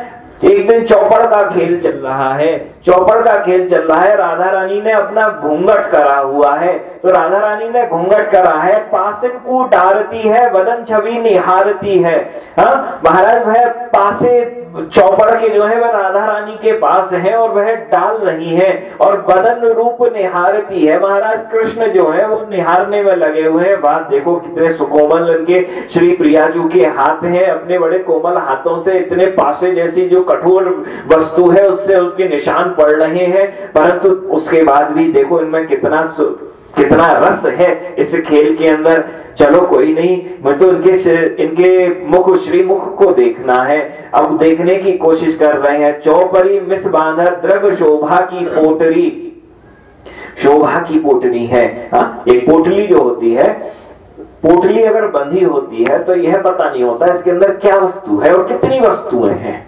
एक दिन चौपड़ का खेल चल रहा है। चौपड़ का खेल चल रहा है। राधा रानी ने अपना घूंघट करा हुआ है। तो राधा रानी ने घूंघट करा है। पासिन को डारती है, वदन छवि निहारती है। हाँ महाराज वह पासे चौपड़ के जो है वह राधा रानी के पास है और वह डाल रही है और बदन रूप निहारती है। महाराज कृष्ण जो है वो निहारने में लगे हुए हैं। बात देखो कितने सुकोमल उनके श्री प्रिया प्रियाजू के हाथ हैं। अपने बड़े कोमल हाथों से इतने पासे जैसी जो कठोर वस्तु है, उससे उनके निशान पड़ रहे हैं। परंतु उसके बाद भी देखो इनमें कितना कितना रस है इस खेल के अंदर। चलो कोई नहीं, मैं तो इनके इनके मुख श्री मुख को देखना है। अब देखने की कोशिश कर रहे हैं। चौपरी, मिस बांधा द्रग शोभा की पोटरी। शोभा की पोटली है, हा? एक पोटली जो होती है, पोटली अगर बंधी होती है तो यह पता नहीं होता इसके अंदर क्या वस्तु है और कितनी वस्तुएँ हैं।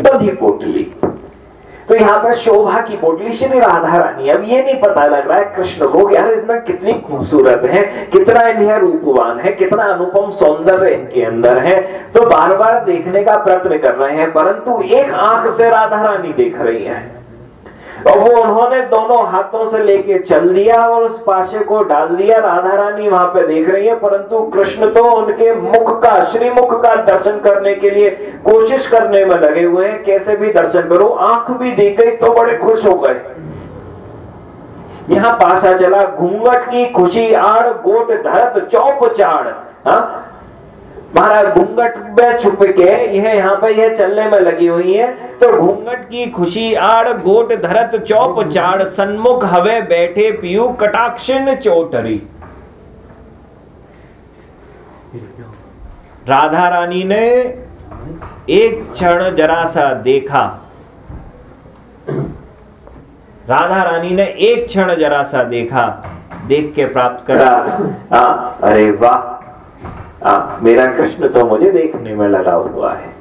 बंधी पोटली। तो यहाँ पर शोभा की पोटली श्री राधा रानी। अब ये नहीं पता लग रहा है कृष्ण को यार इसमें कितनी खूबसूरत है, कितना इन्हें रूपवान है, कितना अनुपम सौंदर्य इनके अंदर है। तो बार बार देखने का प्रयत्न कर रहे हैं, परंतु एक आँख से राधा रानी देख रही है। और वो उन्होंने दोनों हाथों से लेके चल दिया और उस पाशे को डाल दिया। राधा रानी वहाँ पे देख रही है, परंतु कृष्ण तो उनके मुख का, श्रीमुख का दर्शन करने के लिए कोशिश करने में लगे हुए हैं। कैसे भी दर्शन करो, आँख भी दी गई तो बड़े खुश हो गए। यहाँ पासा चला, घूंघट की खुशी, आड़ गोट धरत चौप चाड़ हाँ? महाराज घूंघट में छुप के यह यहाँ पे यह चलने में लगी हुई है। तो घूंघट की खुशी आड़ गोट धरत चौप चाड़ सन्मुख हवे बैठे पियू कटाक्षिण चोटरी। राधा रानी ने एक क्षण जरा सा देखा। राधा रानी ने एक क्षण जरा सा देखा देख के प्राप्त करा। आ, अरे वाह। आ, मेरा कृष्ण तो मुझे देखने में लगा हुआ है।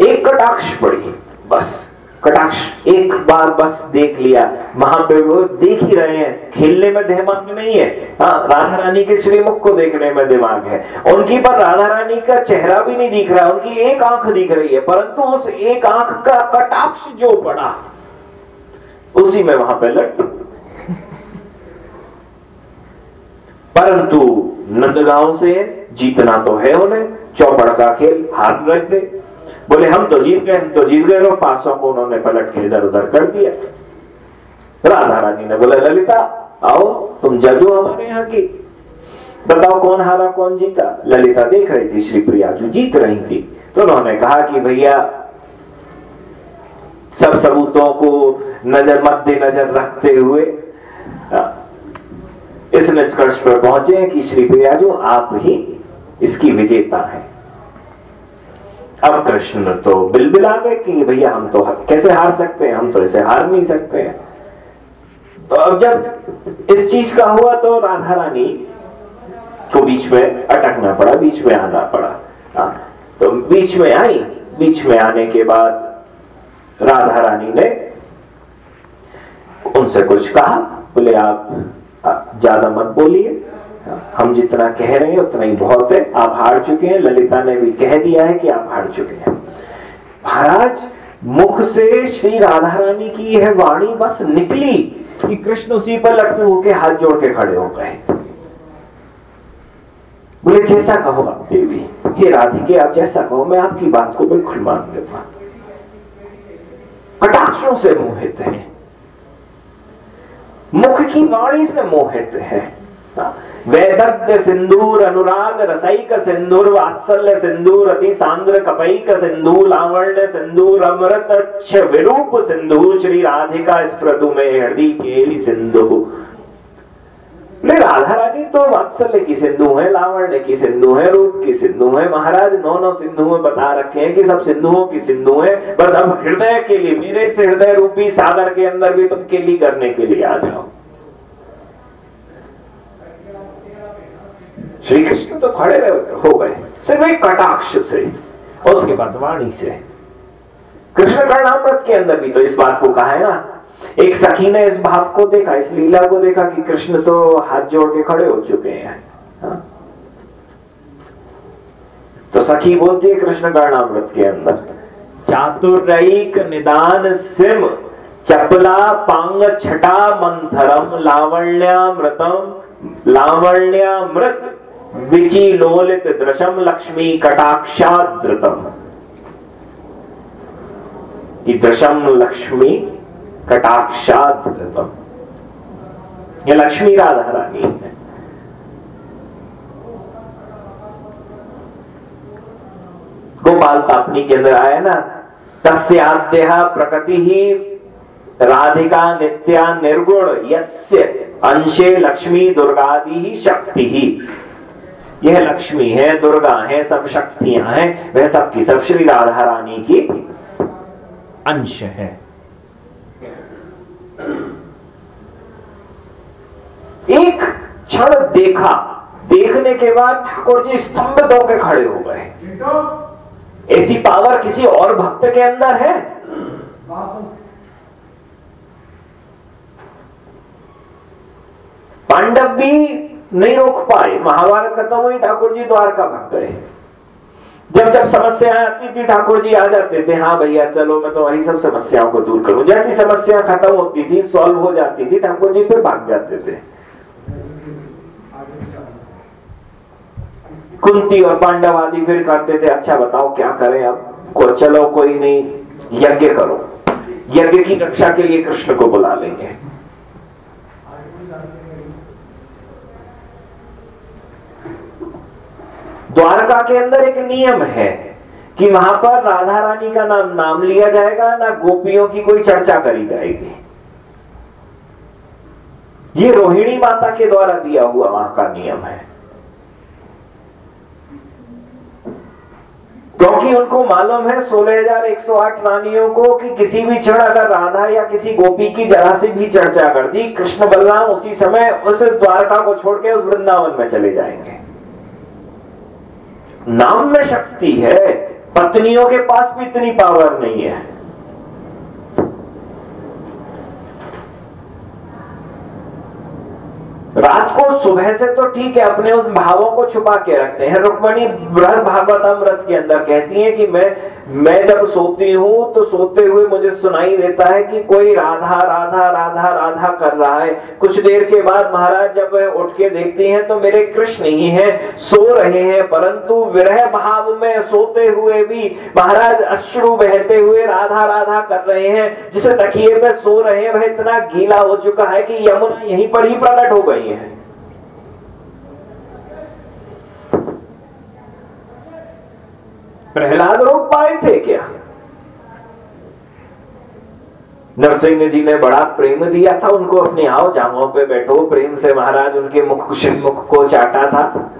एक कटाक्ष पड़ी बस। कटाक्ष एक बार बस देख लिया। वो देख ही रहे हैं खेलने में दिमाग नहीं है। हाँ राधा रानी के श्रीमुख को देखने में दिमाग है। उनकी पर राधा रानी का चेहरा भी नहीं दिख रहा उनकी एक आँख दिख रही है परंतु उस एक आँख का कटाक्ष जो पड़ा उसी में वहाँ पे लट परंतु नंदगांव से जीतना तो है उन्हें, चौपड़ का खेल हार रहे थे। बोले, हम तो जीत गए, हम तो जीत गए पासों को उन्होंने पलट के इधर उधर कर दिया। राधा रानी ने बोला, ललिता, आओ, तुम जजो हमारे यहाँ की। बताओ, कौन हारा, कौन जीता? ललिता देख रही थी, श्री प्रिया जो जीत रही थी। तो उन्होंने कहा कि, भैया, सब सबूतों को नज़र मद्दे नज़र रखते हुए इस निष्कर्ष पर पहुँचे कि श्री प्रियाजू आप ही इसकी विजेता है। अब कृष्ण तो बिलबिला गए कि भैया हम तो कैसे हार सकते हैं? हम तो इसे हार नहीं सकते हैं। तो अब जब इस चीज़ का हुआ तो राधा रानी को बीच में अटकना पड़ा बीच में आना पड़ा। आ, हाँ, तो बीच में आई। बीच में आने के बाद राधा रानी ने उनसे कुछ कहा बोले आप ज़्यादा मत बोलिए। हम जितना कह रहे हैं, उतना ही बहुत है। आप हार चुके हैं। ललिता ने भी कह दिया है कि आप हार चुके हैं। महाराज, मुख से श्री राधा रानी की यह वाणी बस निकली कि कृष्ण उसी पर लटके होके हाथ जोड़ के खड़े हो गए। बोले, जैसा कहो आप देवी। हे राधिके, आप जैसा कहो, मैं आपकी बात को बिल्कुल मान लूँगा कटाक्षों से मोहित हैं। मुख की वाणी से मोहित है। वैदग्ध सिंदूर, अनुराग रसैक सिंदूर, वात्सल्य सिंदूर, अति सांद्र कपैक सिंदूर, लावण्य सिंदूर अमृत विरूप सिंधु श्री राधिका स्प्रतु में हृदय केली सिंधु राधा रानी तो वात्सल्य की सिंधु है, लावण्य की सिंधु है, रूप की सिंधु है। महाराज नौ नौ सिंधु में बता रखे हैं कि सब सिंधुओं की सिंधु है। बस अब हृदय के लिए, मेरे से हृदय रूपी सागर के अंदर भी तुम केली करने के लिए आ जाओ। श्री कृष्ण तो खड़े हो गए, सिर्फ़ एक कटाक्ष से और उसके बाद वाणी से। कृष्ण कर्णामृत के अंदर भी तो इस बात को कहा है ना एक सखी ने इस भाव को देखा, इस लीला को देखा कि कृष्ण तो हाथ जोड़ के खड़े हो चुके हैं हा? तो सखी बोलती है कृष्ण कर्णामृत के अंदर चातुर्क निदान सिम, चपला पांग छटा मंथरम, लावण्यामृतम, लावण्यामृत विचि लोलित दृशम, लक्ष्मी कटाक्षा कटाक्षाद्रतम दृशम लक्ष्मी कटाक्षाद्रतम ये लक्ष्मी राधा रानी है। गोपाल तापनी के अंदर आया ना, तस्याद्य प्रकृति ही राधिका नित्या निर्गुण, यस्य अंशे लक्ष्मी दुर्गादि ही शक्ति ही। यह लक्ष्मी है, दुर्गा है, सब शक्तियाँ हैं, वह सब की सब श्री राधा रानी की अंश है। एक क्षण देखा देखने के बाद ठाकुर जी स्तंभित होकर खड़े हो गए। ऐसी पावर किसी और भक्त के अंदर है? पांडव भी नहीं रोक पाए। महाभारत खत्म हुई ठाकुर जी द्वारका भाग गए जब जब समस्याएँ आती थी, ठाकुर जी आ जाते थे हाँ भैया, चलो मैं तुम्हारी सब समस्याओं को दूर करूँ। जैसी समस्या खत्म होती थी सॉल्व हो जाती थी, ठाकुर जी फिर भाग जाते थे। कुंती और पांडव आदि फिर करते थे अच्छा बताओ क्या करें अब? को चलो, कोई नहीं, यज्ञ करो। यज्ञ की रक्षा के लिए कृष्ण को बुला लेंगे। द्वारका के अंदर एक नियम है कि वहाँ पर राधा रानी का नाम नाम लिया जाएगा ना गोपियों की कोई चर्चा करी जाएगी। ये रोहिणी माता के द्वारा दिया हुआ वहाँ का नियम है। क्योंकि उनको मालूम है 16,108 रानियों को कि किसी भी क्षण अगर राधा या किसी गोपी की जरा से भी चर्चा कर दी कृष्ण बलराम उसी समय उस द्वारका को छोड़ के उस वृंदावन में चले जाएँगे। नाम में शक्ति है पत्नियों के पास भी इतनी पावर नहीं है। सुबह से तो ठीक है, अपने उस भावों को छुपा के रखते हैं। रुक्मणी बृहद भागवत अमृत के अंदर कहती है कि मैं मैं जब सोती हूँ तो सोते हुए मुझे सुनाई देता है कि कोई राधा राधा राधा राधा कर रहा है। कुछ देर के बाद महाराज जब उठ के देखती हैं तो मेरे कृष्ण ही हैं, सो रहे हैं। परंतु विरह भाव में सोते हुए भी महाराज अश्रु बहते हुए राधा राधा कर रहे हैं। जिसे तकिए पे सो रहे हैं, वह इतना गीला हो चुका है कि यमुना यहीं पर ही प्रकट हो गई है। प्रहलाद रोक पाए थे क्या? नरसिंह जी ने बड़ा प्रेम दिया था उनको अपनी आओ जांगों पे बैठो, प्रेम से महाराज उनके मुख मुख को चाटा था।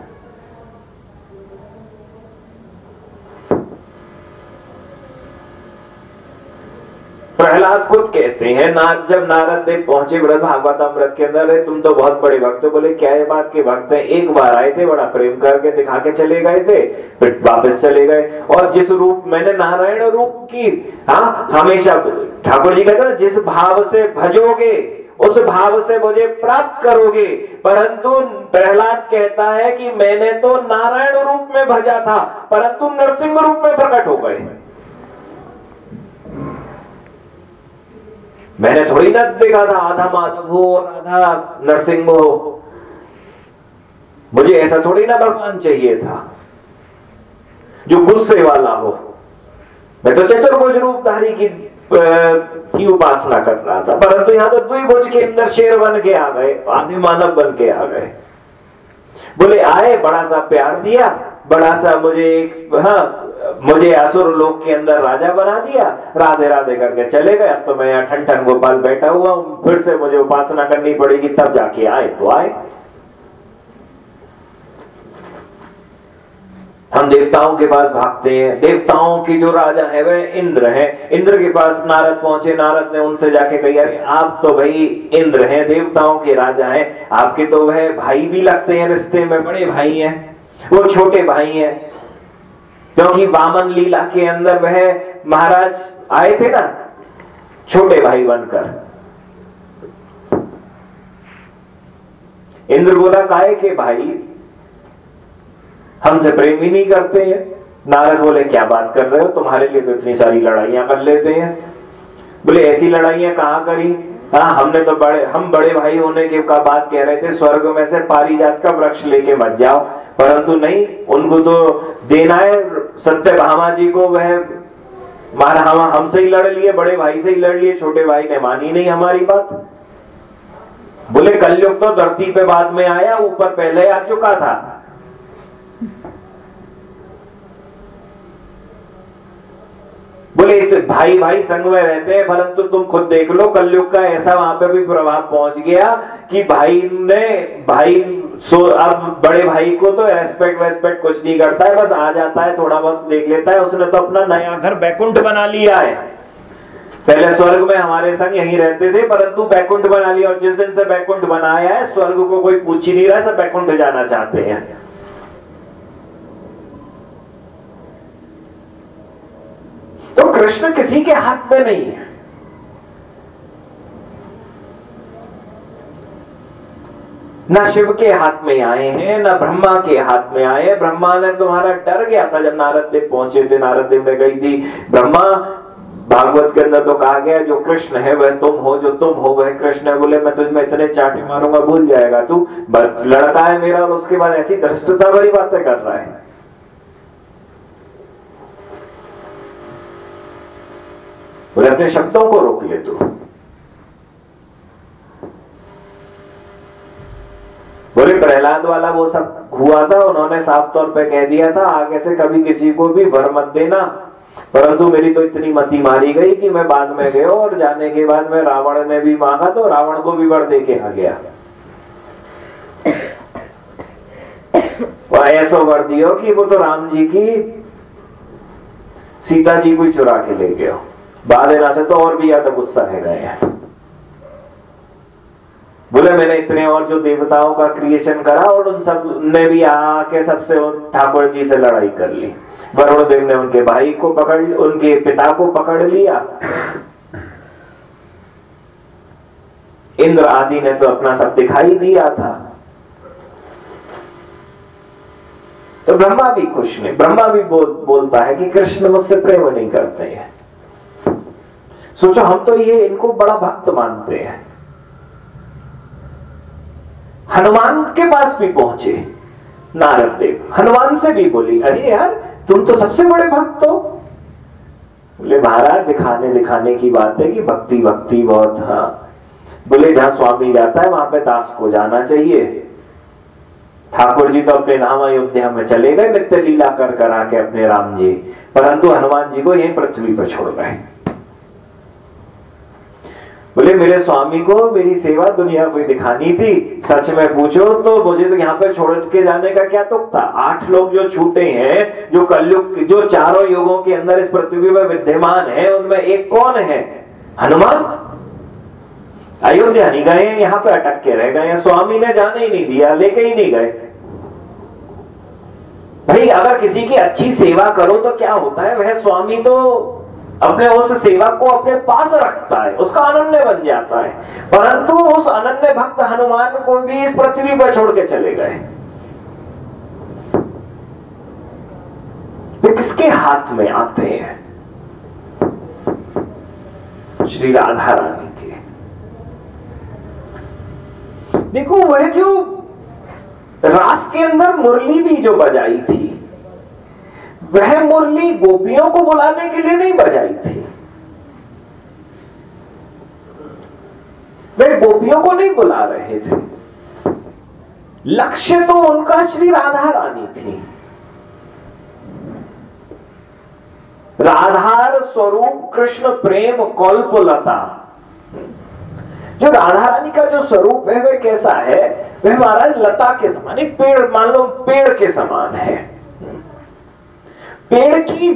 प्रहलाद खुद कहते हैं, ना, जब नारद देव पहुँचे व्रत भागवत अमृत के अंदर तुम तो बहुत बड़े भक्त हो। बोले, क्या ये बात के भक्त है? एक बार आए थे, बड़ा प्रेम करके दिखा के चले गए थे, फिर वापस चले गए। और जिस रूप, मैंने नारायण रूप की हाँ हमेशा ठाकुर जी कहते ना, जिस भाव से भजोगे, उस भाव से मुझे प्राप्त करोगे। परंतु प्रहलाद कहता है कि मैंने तो नारायण रूप में भजा था, परंतु नरसिंह रूप में प्रकट हो गए। मैंने थोड़ी ना देखा था, आधा माधव हो और आधा नरसिंह हो मुझे ऐसा थोड़ी ना भगवान चाहिए था, जो गुस्से वाला हो। मैं तो चतुर्भुज रूपधारी की की उपासना कर रहा था, परंतु यहाँ तो द्विभुज के अंदर शेर बन के आ गए, आदि मानव बन के आ गए। बोले, आए, बड़ा सा प्यार दिया, बड़ा सा मुझे हाँ मुझे असुर लोक के अंदर राजा बना दिया, राधे राधे करके चले गए। अब तो मैं यहाँ ठन ठन गोपाल बैठा हुआ हूँ, फिर से मुझे उपासना करनी पड़ेगी, तब जाके आए तो आए। हम देवताओं के पास भागते हैं। देवताओं की जो राजा है, वह इंद्र है। इंद्र के पास नारद पहुँचे। नारद ने उनसे जाके कही, अरे, आप तो भाई इंद्र हैं, देवताओं के राजा हैं। आपके तो वह भाई भी लगते हैं रिश्ते में, बड़े भाई हैं। वो छोटे भाई हैं। क्योंकि वामन लीला के अंदर वह महाराज आए थे ना, छोटे भाई बनकर। इंद्र बोला काय के भाई? हमसे प्रेम ही नहीं करते हैं। नारद बोले, क्या बात कर रहे हो? तुम्हारे लिए तो इतनी सारी लड़ाइयाँ कर लेते हैं। बोले, ऐसी लड़ाइयाँ कहाँ करी? हाँ हमने तो बड़े, हम बड़े भाई होने के का बात कह रहे थे, स्वर्ग में से पारिजात का वृक्ष लेके मत जाओ। परंतु नहीं, उनको तो देना है सत्य भामा जी को, वह मारा, हम, हमसे ही लड़ लिए, बड़े भाई से ही लड़ लिए, छोटे भाई ने मानी नहीं हमारी बात। बोले, कलयुग तो धरती पे बाद में आया, ऊपर पहले आ चुका था। बोले तो भाई भाई संग में रहते हैं परंतु तुम खुद देख लो, कलयुग का ऐसा वहाँ पे भी प्रभाव पहुँच गया कि भाई ने, भाई सो, अब बड़े भाई को तो रेस्पेक्ट वेस्पेक्ट कुछ नहीं करता है, बस आ जाता है, थोड़ा बहुत देख लेता है, उसने तो अपना नया घर बैकुंठ बना लिया है। पहले स्वर्ग में हमारे संग यहीं रहते थे, परंतु बैकुंठ बना लिया और जिस दिन से बैकुंठ बनाया है, स्वर्ग को कोई पूछ ही नहीं रहा, सब बैकुंठ जाना चाहते हैं। तो कृष्ण किसी के हाथ में नहीं है। ना शिव के हाथ में आए हैं, ना ब्रह्मा के हाथ में आए ब्रह्मा ने तुम्हारा डर गया था जब नारद देव पहुँचे थे। नारद देव ने गई थी, ब्रह्मा, भागवत के अंदर तो कहा गया जो कृष्ण है वह तुम हो, जो तुम हो वह कृष्ण है। बोले, मैं तुझमें इतने चाटे मारूँगा, भूल जाएगा तू। लड़का है मेरा और उसके बाद ऐसी धृष्टता भरी बातें कर रहा है। बोले अपने शब्दों को रोक ले तू। बोले, प्रहलाद वाला वो सब हुआ था, उन्होंने साफ़ तौर पे कह दिया था, आगे से कभी किसी को भी भर मत देना। परंतु मेरी तो इतनी मती मारी गई कि मैं बाद में गया और जाने के बाद में रावण ने भी मांगा तो रावण को भी वर दे के आ गया। ऐसा वर दियो कि वो तो राम जी की सीता जी को चुरा के ले गया। बाद से तो और भी ज़्यादा गुस्सा है गए बोले मैंने इतने और जो देवताओं का क्रिएशन करा और उन सबने भी आके सबसे ठाकुर जी से लड़ाई कर ली। वरुण देव ने उनके भाई को पकड़ उनके पिता को पकड़ लिया। इंद्र आदि ने तो अपना सब दिखाई दिया था। तो ब्रह्मा भी खुश नहीं। ब्रह्मा भी बोल, बोलता है कि कृष्ण मुझसे प्रेम नहीं करते हैं। सोचो, हम तो ये इनको बड़ा भक्त मानते हैं। हनुमान के पास भी पहुँचे, नारद देव। हनुमान से भी बोली, अरे यार, तुम तो सबसे बड़े भक्त हो। बोले, महाराज, दिखाने दिखाने की बात है कि भक्ति भक्ति बहुत हाँ। बोले, जहाँ स्वामी जाता है, वहाँ पे दास को जाना चाहिए। ठाकुर जी तो अपने धाम अयोध्या में चले गए, नित्य लीला कर कर आके अपने राम जी। परंतु हनुमान जी को यही पृथ्वी पर छोड़ गए। बोले, मेरे स्वामी को मेरी सेवा दुनिया को दिखानी थी। सच में पूछो तो मुझे तो यहाँ पे छोड़ के जाने का क्या तुक था? आठ लोग जो छूटे हैं, जो कलयुग, जो चारों युगों के अंदर इस पृथ्वी में विद्यमान है, उनमें एक कौन है? हनुमान? अयोध्या नहीं गए, यहाँ पे अटक के रह गए, स्वामी ने जाने ही नहीं दिया, लेके ही नहीं गए। भाई, अगर किसी की अच्छी सेवा करो तो क्या होता है? वह स्वामी तो अपने उस सेवक को अपने पास रखता है, उसका अनन्य बन जाता है। परंतु उस अनन्य भक्त हनुमान को भी इस पृथ्वी पर छोड़ के चले गए। वे किसके हाथ में आते हैं? श्री राधा रानी के। देखो, वह जो रास के अंदर मुरली भी जो बजाई थी वह मुरली गोपियों को बुलाने के लिए नहीं बजाई थी। वे गोपियों को नहीं बुला रहे थे। लक्ष्य तो उनका श्री राधा रानी थी। राधार स्वरूप कृष्ण प्रेम कल्पलता। जो राधा रानी का जो स्वरूप है, वह कैसा है? वह महाराज लता के समान, एक पेड़, मान लो पेड़ के समान है। पेड़ की,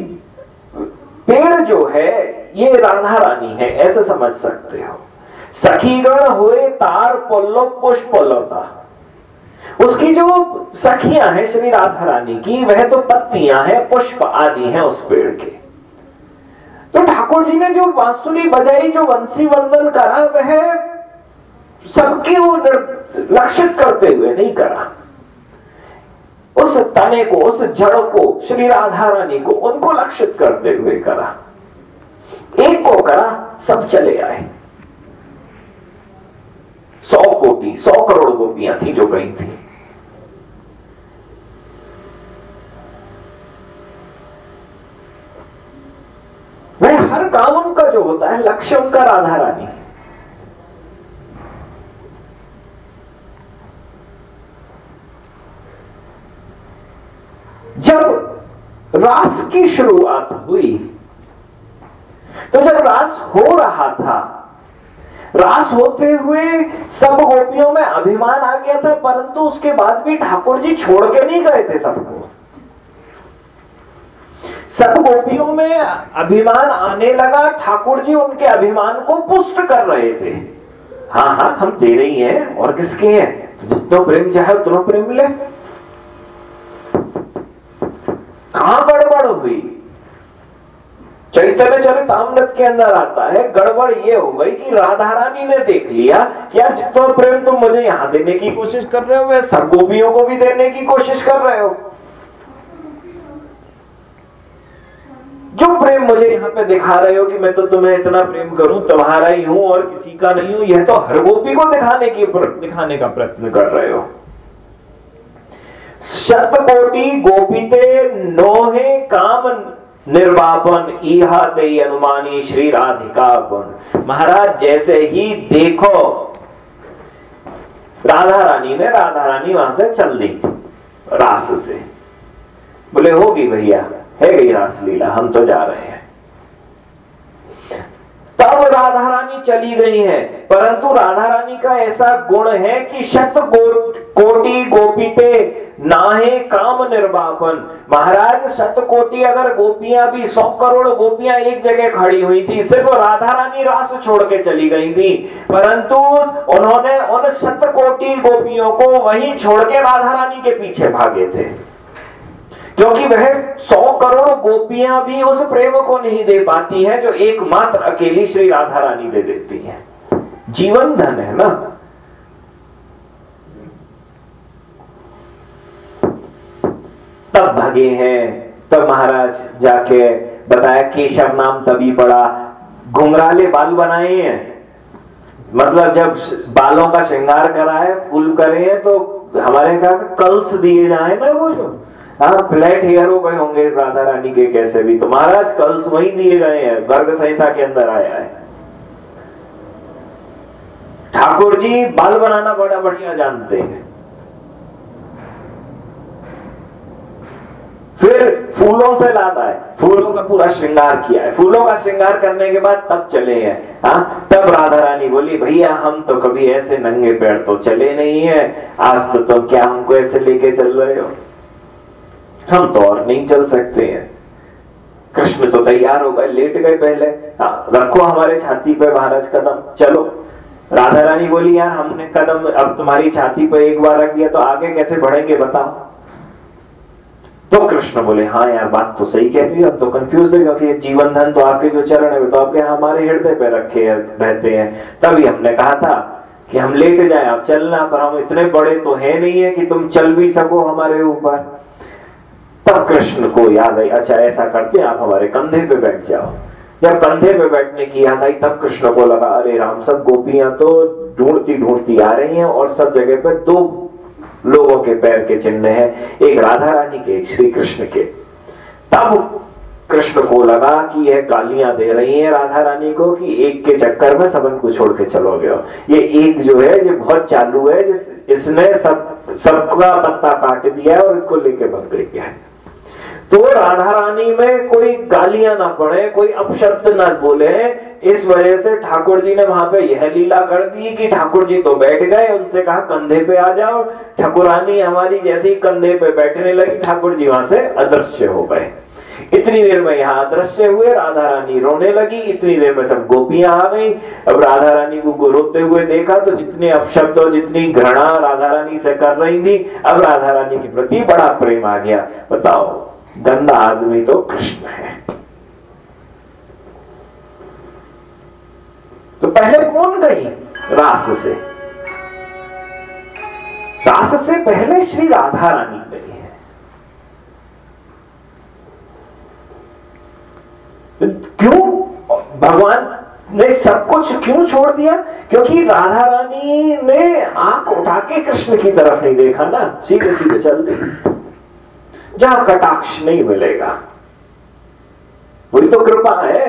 पेड़ जो है, ये राधा रानी है, ऐसे समझ सकते हो। सखीगण हुए तार पल्लो पुष्प उसकी जो सखियाँ हैं श्री राधा रानी की, वह तो पत्तियाँ हैं, पुष्प आदि हैं उस पेड़ के। तो ठाकुर जी ने जो बांसुरी बजाई, जो वंशी वंदन करा, वह सबके वो लक्षित करते हुए नहीं करा। उस तने को, उस जड़ को, श्री राधा रानी को उनको लक्षित करते हुए करा। एक को करा, सब चले आए। सौ कोटि, सौ करोड़ गोपियाँ थी जो गई थी। वह हर काम उनका जो होता है, लक्ष्य उनका राधा रानी। जब रास की शुरुआत हुई तो जब रास हो रहा था, रास होते हुए सब गोपियों में अभिमान आ गया था, परंतु उसके बाद भी ठाकुर जी छोड़ के नहीं गए थे सबको। सब गोपियों में अभिमान आने लगा, ठाकुर जी उनके अभिमान को पुष्ट कर रहे थे। हाँ हाँ हम तेरे ही हैं, और किसके हैं? जितना प्रेम चाहे उतना प्रेम मिले कहाँ गड़बड़ हुई? चैतन्य चरितमृत के अंदर आता है, गड़बड़ ये हो गई कि राधा रानी ने देख लिया यार जितना प्रेम तुम मुझे यहाँ देने की कोशिश कर रहे हो, वह सब गोपियों को भी देने की कोशिश कर रहे हो। जो प्रेम मुझे यहाँ पे दिखा रहे हो कि मैं तो तुम्हें इतना प्रेम करूँ, तुम्हारा ही हूँ और किसी का नहीं हूँ, यह तो हर गोपी को दिखाने की दिखाने का प्रयत्न कर रहे हो। शतकोटि गोपीते नोहे काम निर्वापन ते अनुमानी श्री राधिकापन महाराज, जैसे ही देखो राधा रानी ने राधा रानी वहाँ से चल दी, रास से। बोले, होगी भैया, है गई रास लीला हम तो जा रहे हैं। तब राधा रानी चली गई है। परंतु राधा रानी का ऐसा गुण है कि शत कोटि गोपीते नाहे काम निर्वापन। महाराज, शत कोटि अगर गोपियाँ भी, सौ करोड़ गोपियाँ एक जगह खड़ी हुई थी, सिर्फ़ राधा रानी रास छोड़ के चली गई थी। परंतु उन्होंने उन शत कोटि गोपियों को वहीं छोड़ के राधा रानी के पीछे भागे थे। क्योंकि वह सौ करोड़ गोपियाँ भी उस प्रेम को नहीं दे पाती हैं, जो एकमात्र अकेली श्री राधा रानी दे देती हैं। जीवन धन है ना? तब भगे हैं, तब महाराज जाके बताया केशव नाम तभी पड़ा। घुंघराले बाल बनाए हैं। मतलब जब बालों का श्रृंगार करा है फूल करे हैं तो हमारे कहा, कल्स दिए जाए ना वो जो? हाँ फ्लैट हेयर हो गए होंगे राधा रानी के कैसे भी। तो महाराज कल्स वही दिए गए हैं गर्ग संहिता के अंदर आया है। ठाकुर जी बाल बनाना बड़ा बढ़िया जानते हैं। फिर फूलों से लाता है फूलों का पूरा श्रृंगार किया है। फूलों का श्रृंगार करने के बाद तब चले हैं हाँ तब राधा रानी बोली भैया हम तो कभी ऐसे नंगे पैर तो चले नहीं है आज तो, तो क्या हमको ऐसे लेके चल रहे हो? हम तो और नहीं चल सकते हैं। कृष्ण तो तैयार हो गए, लेट गए पहले। हाँ रखो हमारे छाती पे महाराज कदम, चलो। राधा रानी बोली, यार, हमने कदम, अब तुम्हारी छाती पे एक बार रख दिया तो आगे कैसे बढ़ेंगे, बताओ? तो कृष्ण बोले हाँ यार, बात तो सही कह रही है, अब तो कंफ्यूज है क्योंकि जीवन धन तो आपके जो चरण है तो आपके हमारे हृदय पे रखे रहते हैं। तभी हमने कहा था कि हम लेट जाए, आप चलना, पर हम इतने बड़े तो है नहीं है कि तुम चल भी सको हमारे ऊपर। तब कृष्ण को याद आई। अच्छा ऐसा करते आप हमारे कंधे पे बैठ जाओ। जब कंधे पे बैठने की याद आई, तब कृष्ण को लगा, अरे राम, सब गोपियाँ तो ढूंढती ढूंढती आ रही हैं और सब जगह पे दो लोगों के पैर के चिन्ह है, एक राधा रानी के, एक श्री कृष्ण के। तब कृष्ण को लगा कि यह गालियाँ दे रही हैं राधा रानी को कि एक के चक्कर में सबन को छोड़ के चलो गए ये एक जो है, ये बहुत चालू है, जिस, इसने सब, सबका पत्ता काट दिया है और इसको लेके भग गई है। तो राधा रानी में कोई गालियाँ ना पड़े, कोई अपशब्द ना बोले। इस वजह से ठाकुर जी ने वहाँ पे यह लीला कर दी कि ठाकुर जी तो बैठ गए। उनसे कहा, कंधे पे आ जाओ। ठाकुरानी हमारी जैसे ही कंधे पे बैठने लगी। ठाकुर जी वहाँ से अदृश्य हो गए। इतनी देर में यहाँ अदृश्य हुए। राधा रानी रोने लगी। इतनी देर में सब गोपियाँ आ गई। अब राधा रानी को रोते हुए देखा तो जितने अपशब्द और जितनी घृणा राधा रानी से कर रही थी, अब राधा रानी के प्रति बड़ा प्रेम आ गया। बताओ। गंदा आदमी तो कृष्ण है। तो पहले कौन गई? रास से। रास से पहले श्री राधा रानी गई है। क्यों? भगवान ने सब कुछ क्यों छोड़ दिया? क्योंकि राधा रानी ने आँख उठा के कृष्ण की तरफ़ नहीं देखा ना सीधे सीधे चल दी। जहाँ कटाक्ष नहीं मिलेगा। वही तो कृपा है।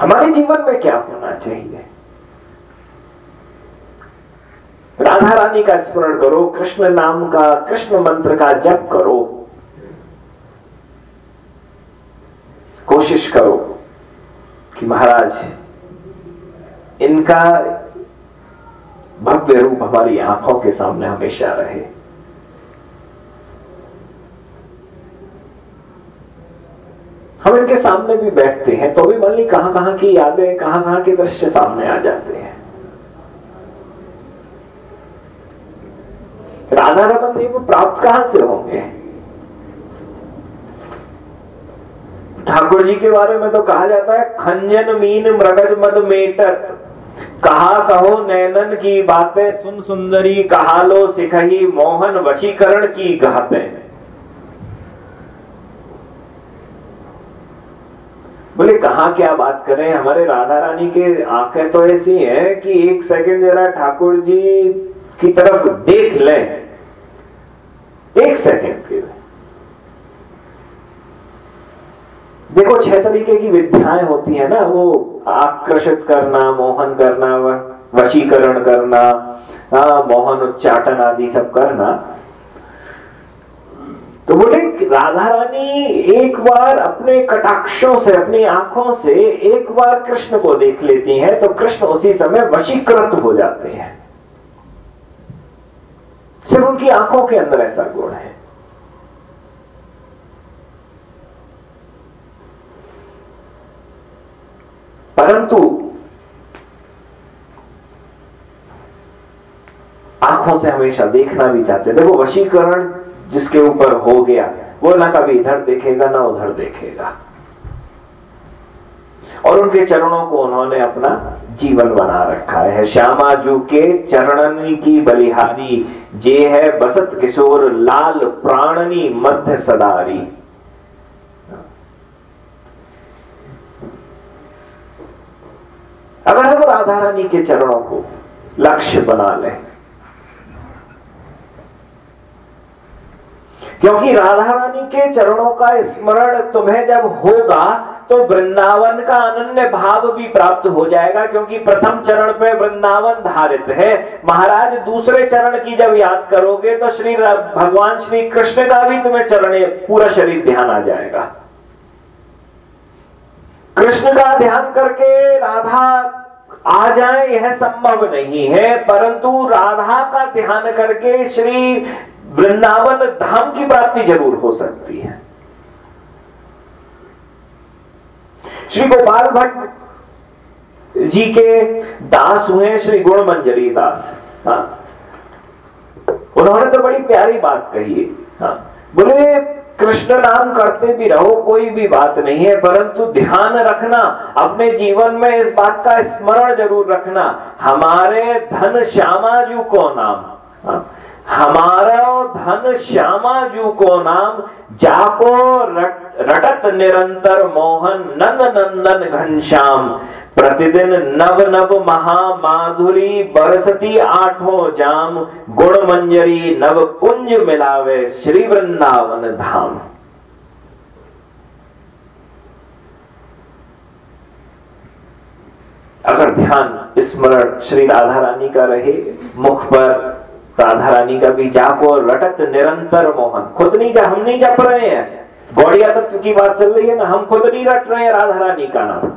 हमारे जीवन में क्या होना चाहिए? राधा रानी का स्मरण करो, कृष्ण नाम का, कृष्ण मंत्र का जप करो। कोशिश करो कि महाराज, इनका भव्य रूप हमारी आँखों के सामने हमेशा रहे। हम इनके सामने भी बैठते हैं तो भी मान ली कहाँ कहाँ की यादें कहाँ कहाँ के दृश्य सामने आ जाते हैं। राधा रमन देव प्राप्त कहाँ से होंगे? ठाकुर जी के बारे में तो कहा जाता है, खंजन मीन मृगज मद मेटत। कहा कहो नैनन की बातें सुन सुंदरी, कहा लो सिखही मोहन वशीकरण की गाते। बोले, कहा क्या बात करें? हमारे राधा रानी के आँखें तो ऐसी हैं कि एक सेकंड जरा ठाकुर जी की तरफ़ देख लें। एक सेकंड के लिए। देखो छह तरीके की विद्याएँ होती है ना वो आकर्षित करना मोहन करना वशीकरण करना आ, मोहन उच्चाटन आदि सब करना। तो बोले राधा रानी एक बार अपने कटाक्षों से अपनी आँखों से एक बार कृष्ण को देख लेती हैं तो कृष्ण उसी समय वशीकृत हो जाते हैं। सिर्फ़ उनकी आँखों के अंदर ऐसा गुण है। परंतु आँखों से हमेशा देखना भी चाहते देखो, वशीकरण जिसके ऊपर हो गया, वो ना कभी इधर देखेगा, ना उधर देखेगा। और उनके चरणों को उन्होंने अपना जीवन बना रखा है। श्यामा जू के चरणनी की बलिहारी, जे है बसत किशोर लाल प्राणनी मध्य सदारी अगर हम राधा रानी के चरणों को लक्ष्य बना लें। क्योंकि राधा रानी के चरणों का स्मरण तुम्हें जब होगा तो वृंदावन का अनन्य भाव भी प्राप्त हो जाएगा, क्योंकि प्रथम चरण पे वृंदावन धारित है। महाराज, दूसरे चरण की जब याद करोगे तो श्री भगवान श्री कृष्ण का भी तुम्हें चरण, पूरा शरीर ध्यान आ जाएगा। कृष्ण का ध्यान करके राधा आ जाए, यह संभव नहीं है। परंतु राधा का ध्यान करके श्री वृंदावन धाम की प्राप्ति ज़रूर हो सकती है। श्री गोपाल भट्ट जी के दास हुए श्री गुण मंजरी दास। हाँ। उन्होंने तो बड़ी प्यारी बात कही है। हाँ। बोले कृष्ण नाम करते भी रहो, कोई भी बात नहीं है, परंतु ध्यान रखना, अपने जीवन में इस बात का स्मरण ज़रूर रखना, हमारे धन श्यामा जी को नाम। हाँ। हमारा धन श्यामा जू को नाम जाको रट, रटत निरंतर मोहन नंद नंदन घनश्याम प्रतिदिन नव नव महामाधुरी बरसती आठों जाम गुण मंजरी नव कुंज मिलावे श्री वृंदावन धाम। अगर ध्यान स्मरण श्री राधा रानी का रहे मुख पर राधा रानी का भी जाको रटत निरंतर मोहन। खुद नहीं जा, हम नहीं जप रहे हैं। गौड़िया तत्व की बात चल रही है ना, हम खुद नहीं रट रहे हैं राधा रानी का नाम।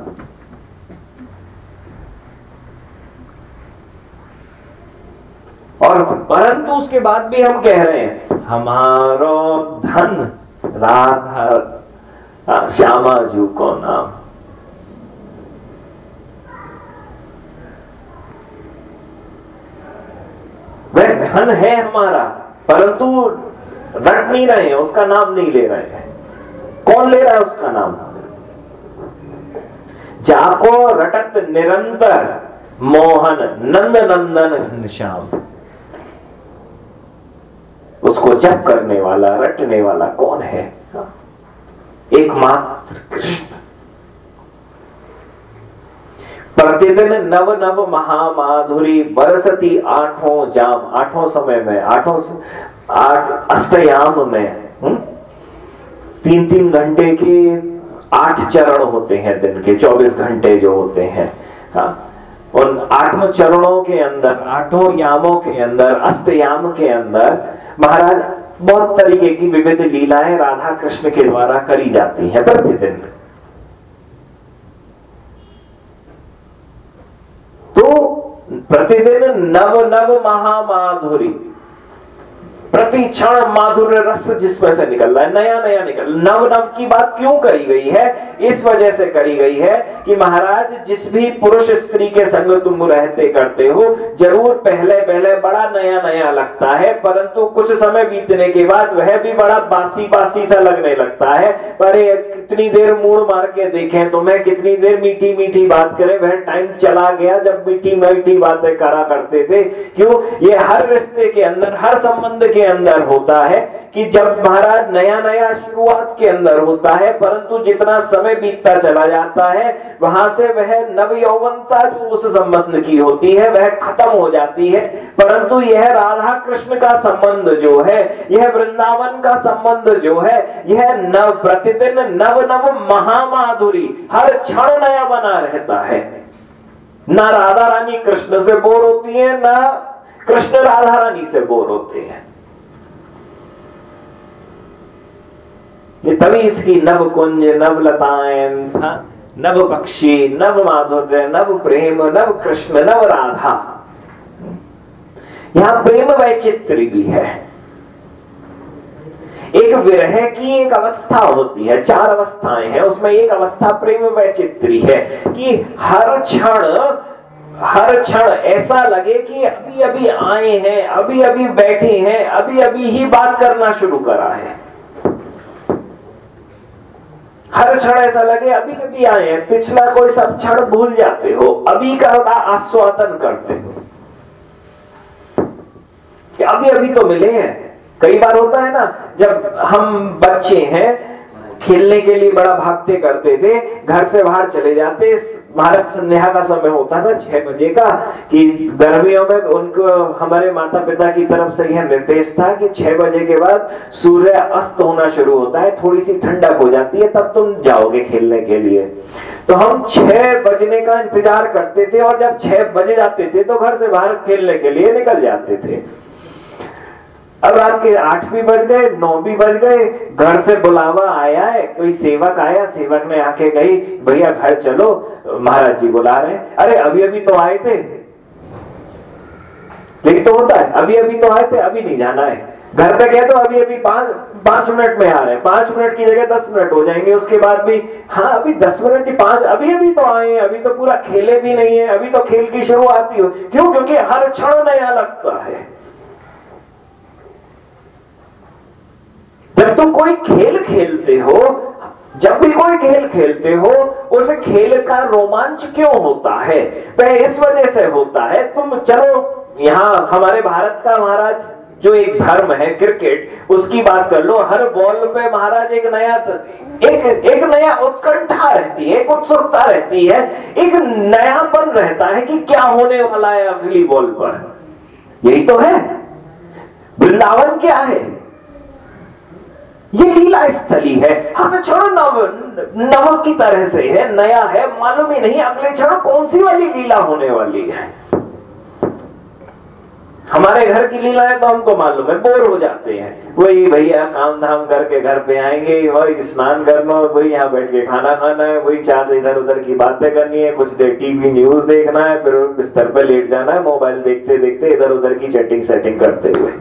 और परंतु उसके बाद भी हम कह रहे हैं, हमारो धन राधा श्यामा जू को नाम वह धन है हमारा, परंतु रट नहीं रहे हैं, उसका नाम नहीं ले रहे हैं। कौन ले रहा है उसका नाम? जाको रटत निरंतर मोहन नंद नंदन घनश्याम। उसको जप करने वाला, रटने वाला कौन है? एकमात्र कृष्ण। प्रतिदिन नव नव महामाधुरी बरसती आठों जाम, आठों समय में, आठों आठ, अष्टयाम में हुँ? तीन तीन घंटे के आठ चरण होते हैं दिन के, चौबीस घंटे जो होते हैं। हाँ। उन आठों चरणों के अंदर, आठों यामों के अंदर, अष्टयाम के अंदर महाराज बहुत तरीके की विविध लीलाएँ राधा कृष्ण के द्वारा करी जाती है प्रतिदिन। प्रतिदिन नव नव महामाधुरी। प्रति क्षण माधुर्य रस जिसमें से निकल रहा है, नया नया निकल नव नव की बात क्यों करी गई है? इस वजह से करी गई है कि महाराज, जिस भी पुरुष स्त्री के संग तुम रहते करते हो, ज़रूर पहले पहले बड़ा नया नया लगता है, परंतु कुछ समय बीतने के बाद वह भी बड़ा बासी बासी सा लगने लगता है। पर कितनी देर मूड मार के देखें तुम्हें कितनी देर मीठी मीठी बात करें। वह टाइम चला गया जब मीठी मीठी बातें करा करते थे। क्यों? ये हर रिश्ते के अंदर, हर संबंध के अंदर होता है कि जब महाराज नया नया शुरुआत के अंदर होता है, परंतु जितना समय बीतता चला जाता है, वहाँ से वह नव यौवनता जो उस संबंध की होती है, वह खत्म हो जाती है। परंतु यह राधा कृष्ण का संबंध जो है, यह वृंदावन का संबंध जो है, यह नव प्रतिदिन नव नव महामाधुरी, हर क्षण नया बना रहता है। ना राधा रानी कृष्ण से बोर होती है, ना कृष्ण राधा रानी से बोर होते हैं। तभी इसकी नव कुंज नव लताएँ नव पक्षी नव माधुर्य नव प्रेम नव कृष्ण नव राधा यहाँ प्रेम वैचित्र भी है। एक विरह की एक अवस्था होती है, चार अवस्थाएँ हैं, उसमें एक अवस्था प्रेम वैचित्री है कि हर क्षण हर क्षण ऐसा लगे कि अभी अभी आए हैं अभी अभी बैठे हैं अभी अभी ही बात करना शुरू करा है। हर क्षण ऐसा लगे अभी कभी आए हैं, पिछला कोई सब क्षण भूल जाते हो, अभी का आस्वादन करते हो। अभी अभी तो मिले हैं। कई बार होता है ना, जब हम बच्चे हैं खेलने के लिए बड़ा भागते करते थे, घर से बाहर चले जाते। भारत संध्या का समय होता था, छह बजे का, कि गर्मियों में उनको, हमारे माता पिता की तरफ़ से यह निर्देश था कि छह बजे के बाद सूर्य अस्त होना शुरू होता है थोड़ी सी ठंडक हो जाती है, तब तुम जाओगे खेलने के लिए। तो हम छह बजने का इंतज़ार करते थे, और जब छह बजे जाते थे तो घर से बाहर खेलने के लिए निकल जाते थे। अब रात के आठ भी बज गए, नौ भी बज गए, घर से बुलावा आया है, कोई सेवक आया, सेवक ने आके कही, भैया, घर चलो। महाराज जी बुला रहे अरे अभी अभी तो आए थे। लेकिन तो होता है अभी अभी तो आए थे, अभी नहीं जाना है। घर पे कह तो अभी अभी पाँच पाँच मिनट में आ रहे हैं। पाँच मिनट की जगह दस मिनट हो जाएँगे, उसके बाद भी हाँ अभी दस मिनट की पाँच अभी अभी तो आए हैं, अभी तो पूरा खेले भी नहीं है, अभी तो खेल की शुरुआत ही हो। क्यों? क्योंकि हर क्षण नया लगता है। जब तुम कोई खेल खेलते हो, जब भी कोई खेल खेलते हो, उस खेल का रोमांच क्यों होता है? वह इस वजह से होता है, तुम चलो, यहाँ हमारे भारत का महाराज जो एक धर्म है, क्रिकेट, उसकी बात कर लो, हर बॉल पे महाराज एक नया एक एक नया उत्कंठा रहती है, एक उत्सुकता रहती है, एक नयापन रहता है कि क्या होने वाला है अगली बॉल पर। यही तो है। वृंदावन क्या है? ये लीला स्थली है। हमें छोड़ो नव नव की तरह से है, नया है, मालूम ही नहीं अगले क्षण कौन सी वाली लीला होने वाली है। हमारे घर की लीला है तो हमको मालूम है, बोर हो जाते हैं। वही भैया काम धाम करके घर पे आएँगे, वही स्नान करना है वही यहाँ बैठ के खाना खाना है, वही चार इधर उधर की बातें करनी है, कुछ देर टीवी न्यूज़ देखना है, फिर बिस्तर पे लेट जाना है, मोबाइल देखते देखते इधर उधर की चैटिंग सेटिंग करते हुए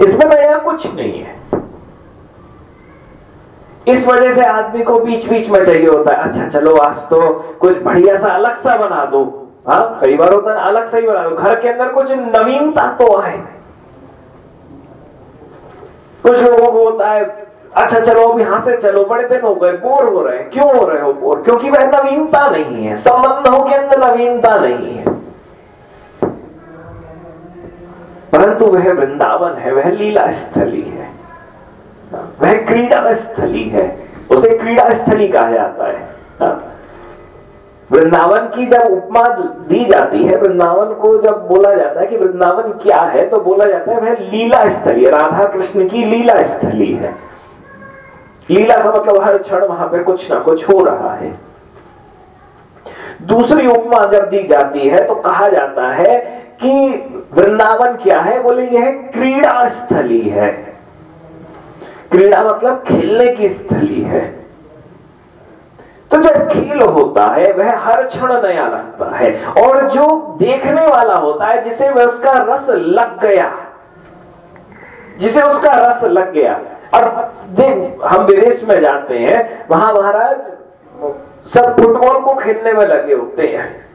इसमें नया कुछ नहीं है? इस वजह से आदमी को बीच बीच में चाहिए होता है अच्छा चलो आज तो कुछ बढ़िया सा अलग सा बना दो। हाँ कई बार होता है अलग सा ही बना दो। घर के अंदर कुछ नवीनता तो आए। कुछ लोगों को होता है अच्छा चलो अब यहाँ से चलो, बड़े दिन हो गए, बोर हो रहे हैं, क्यों हो रहे हो बोर? क्योंकि वह नवीनता नहीं है, संबंधों के अंदर नवीनता नहीं है। परंतु वह वृंदावन है, वह लीला स्थली है। वह क्रीड़ा स्थली है। उसे क्रीड़ा स्थली कहा जाता है। वृंदावन की जब उपमा दी जाती है, वृंदावन को जब बोला जाता है कि वृंदावन क्या है तो बोला जाता है वह लीला स्थली राधा कृष्ण की लीला स्थली है। लीला का मतलब हर क्षण वहाँ पे कुछ ना कुछ हो रहा है। दूसरी उपमा जब दी जाती है तो कहा जाता है कि वृंदावन क्या है? बोले, यह क्रीड़ा स्थली है। क्रीड़ा मतलब खेलने की स्थली है। तो जब खेल होता है, वह हर क्षण नया लगता है और जो देखने वाला होता है, जिसे वह उसका रस लग गया, जिसे उसका रस लग गया। और देख, हम विदेश में जाते हैं, वहाँ महाराज, सब फुटबॉल को खेलने में लगे होते हैं।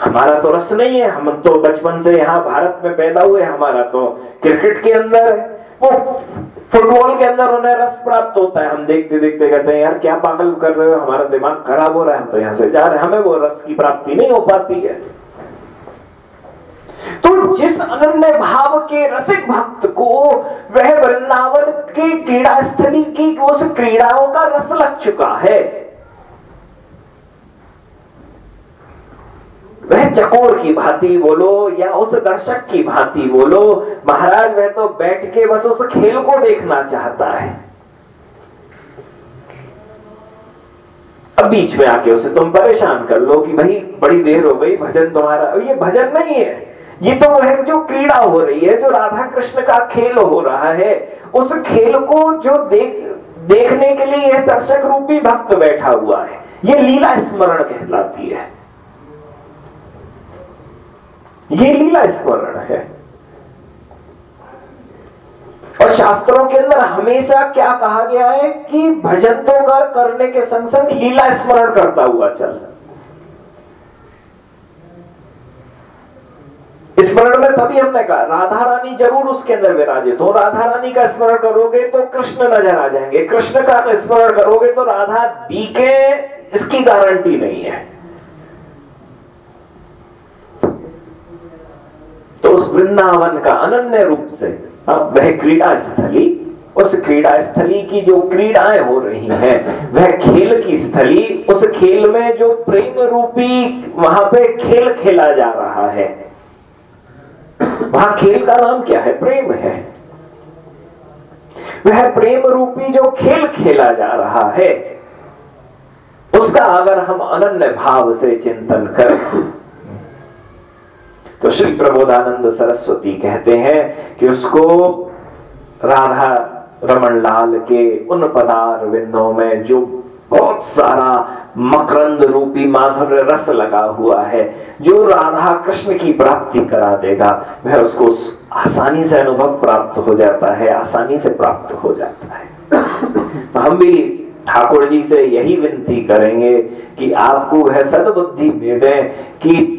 हमारा तो रस नहीं है, हम तो बचपन से यहाँ भारत में पैदा हुए हमारा तो क्रिकेट के अंदर है। वो फुटबॉल के अंदर उन्हें रस प्राप्त होता है। हम देखते देखते कहते हैं, यार, क्या पागल कर रहे हो? हमारा दिमाग खराब हो रहा है, हम तो यहाँ से जा रहे हैं। हमें वो रस की प्राप्ति नहीं हो पाती है। तो जिस अनन्य भाव के रसिक भक्त को वह वृंदावन के क्रीड़ा स्थली की उस क्रीड़ाओं का रस लग चुका है वह चकोर की भांति बोलो या उस दर्शक की भांति बोलो, महाराज, वह तो बैठ के बस उस खेल को देखना चाहता है। अब बीच में आके उसे तुम परेशान कर लो कि भाई, बड़ी देर हो गई, भजन तुम्हारा ये भजन नहीं है। ये तो वह जो क्रीड़ा हो रही है, जो राधा कृष्ण का खेल हो रहा है, उस खेल को जो देख, देखने के लिए यह दर्शक रूपी भक्त बैठा हुआ है। ये लीला स्मरण कहलाती है। ये लीला स्मरण है। और शास्त्रों के अंदर हमेशा क्या कहा गया है कि भजन तो कर, करने के संग संग लीला स्मरण करता हुआ चल। स्मरण में तभी हमने कहा, राधा रानी ज़रूर उसके अंदर विराजित हो राधा रानी का स्मरण करोगे तो कृष्ण नज़र आ जाएँगे। कृष्ण का स्मरण करोगे तो राधा दीके इसकी गारंटी नहीं है। वृंदावन का अनन्य रूप से हाँ, वह क्रीड़ा स्थली उस क्रीड़ा स्थली की जो क्रीड़ाएँ हो रही हैं वह खेल की स्थली उस खेल में जो प्रेम रूपी वहाँ पे खेल खेला जा रहा है। वहाँ खेल का नाम क्या है? प्रेम है। वह प्रेम रूपी जो खेल खेला जा रहा है उसका अगर हम अनन्य भाव से चिंतन करें तो श्री प्रबोधानंद सरस्वती कहते हैं कि उसको राधा रमन लाल के उन पदार विंदों में जो बहुत सारा मकरंद रूपी माधुर्य रस लगा हुआ है, जो राधा कृष्ण की प्राप्ति करा देगा, वह उसको आसानी से अनुभव प्राप्त हो जाता है, आसानी से प्राप्त हो जाता है। तो हम भी ठाकुर जी से यही विनती करेंगे कि आपको वह सदबुद्धि दे दें कि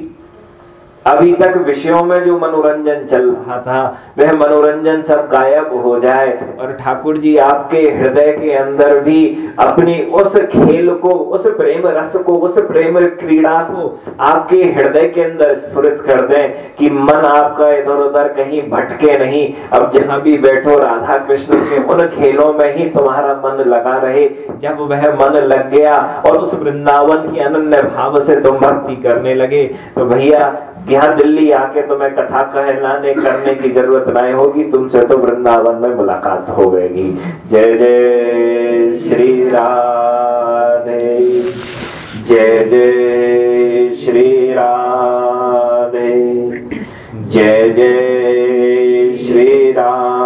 अभी तक विषयों में जो मनोरंजन चल रहा था, वह मनोरंजन सब गायब हो जाए। और ठाकुर जी, आपके हृदय के अंदर भी अपनी उस खेल को, उस प्रेम रस को, उस प्रेम क्रीड़ा को आपके हृदय के अंदर स्फुरित कर दें कि मन आपका इधर उधर कहीं भटके नहीं। अब जहाँ भी बैठो राधा कृष्ण के, उन खेलों में ही तुम्हारा मन लगा रहे। जब वह मन लग गया और उस वृंदावन की अनन्य भाव से तुम भक्ति करने लगे तो भैया यहाँ दिल्ली आके तुम्हें कथा कहलाने करने की ज़रूरत नहीं होगी, तुमसे तो वृंदावन में मुलाकात हो गएगी। जय जय श्री राधे। जय जय श्री राधे। जय जय श्री राधे।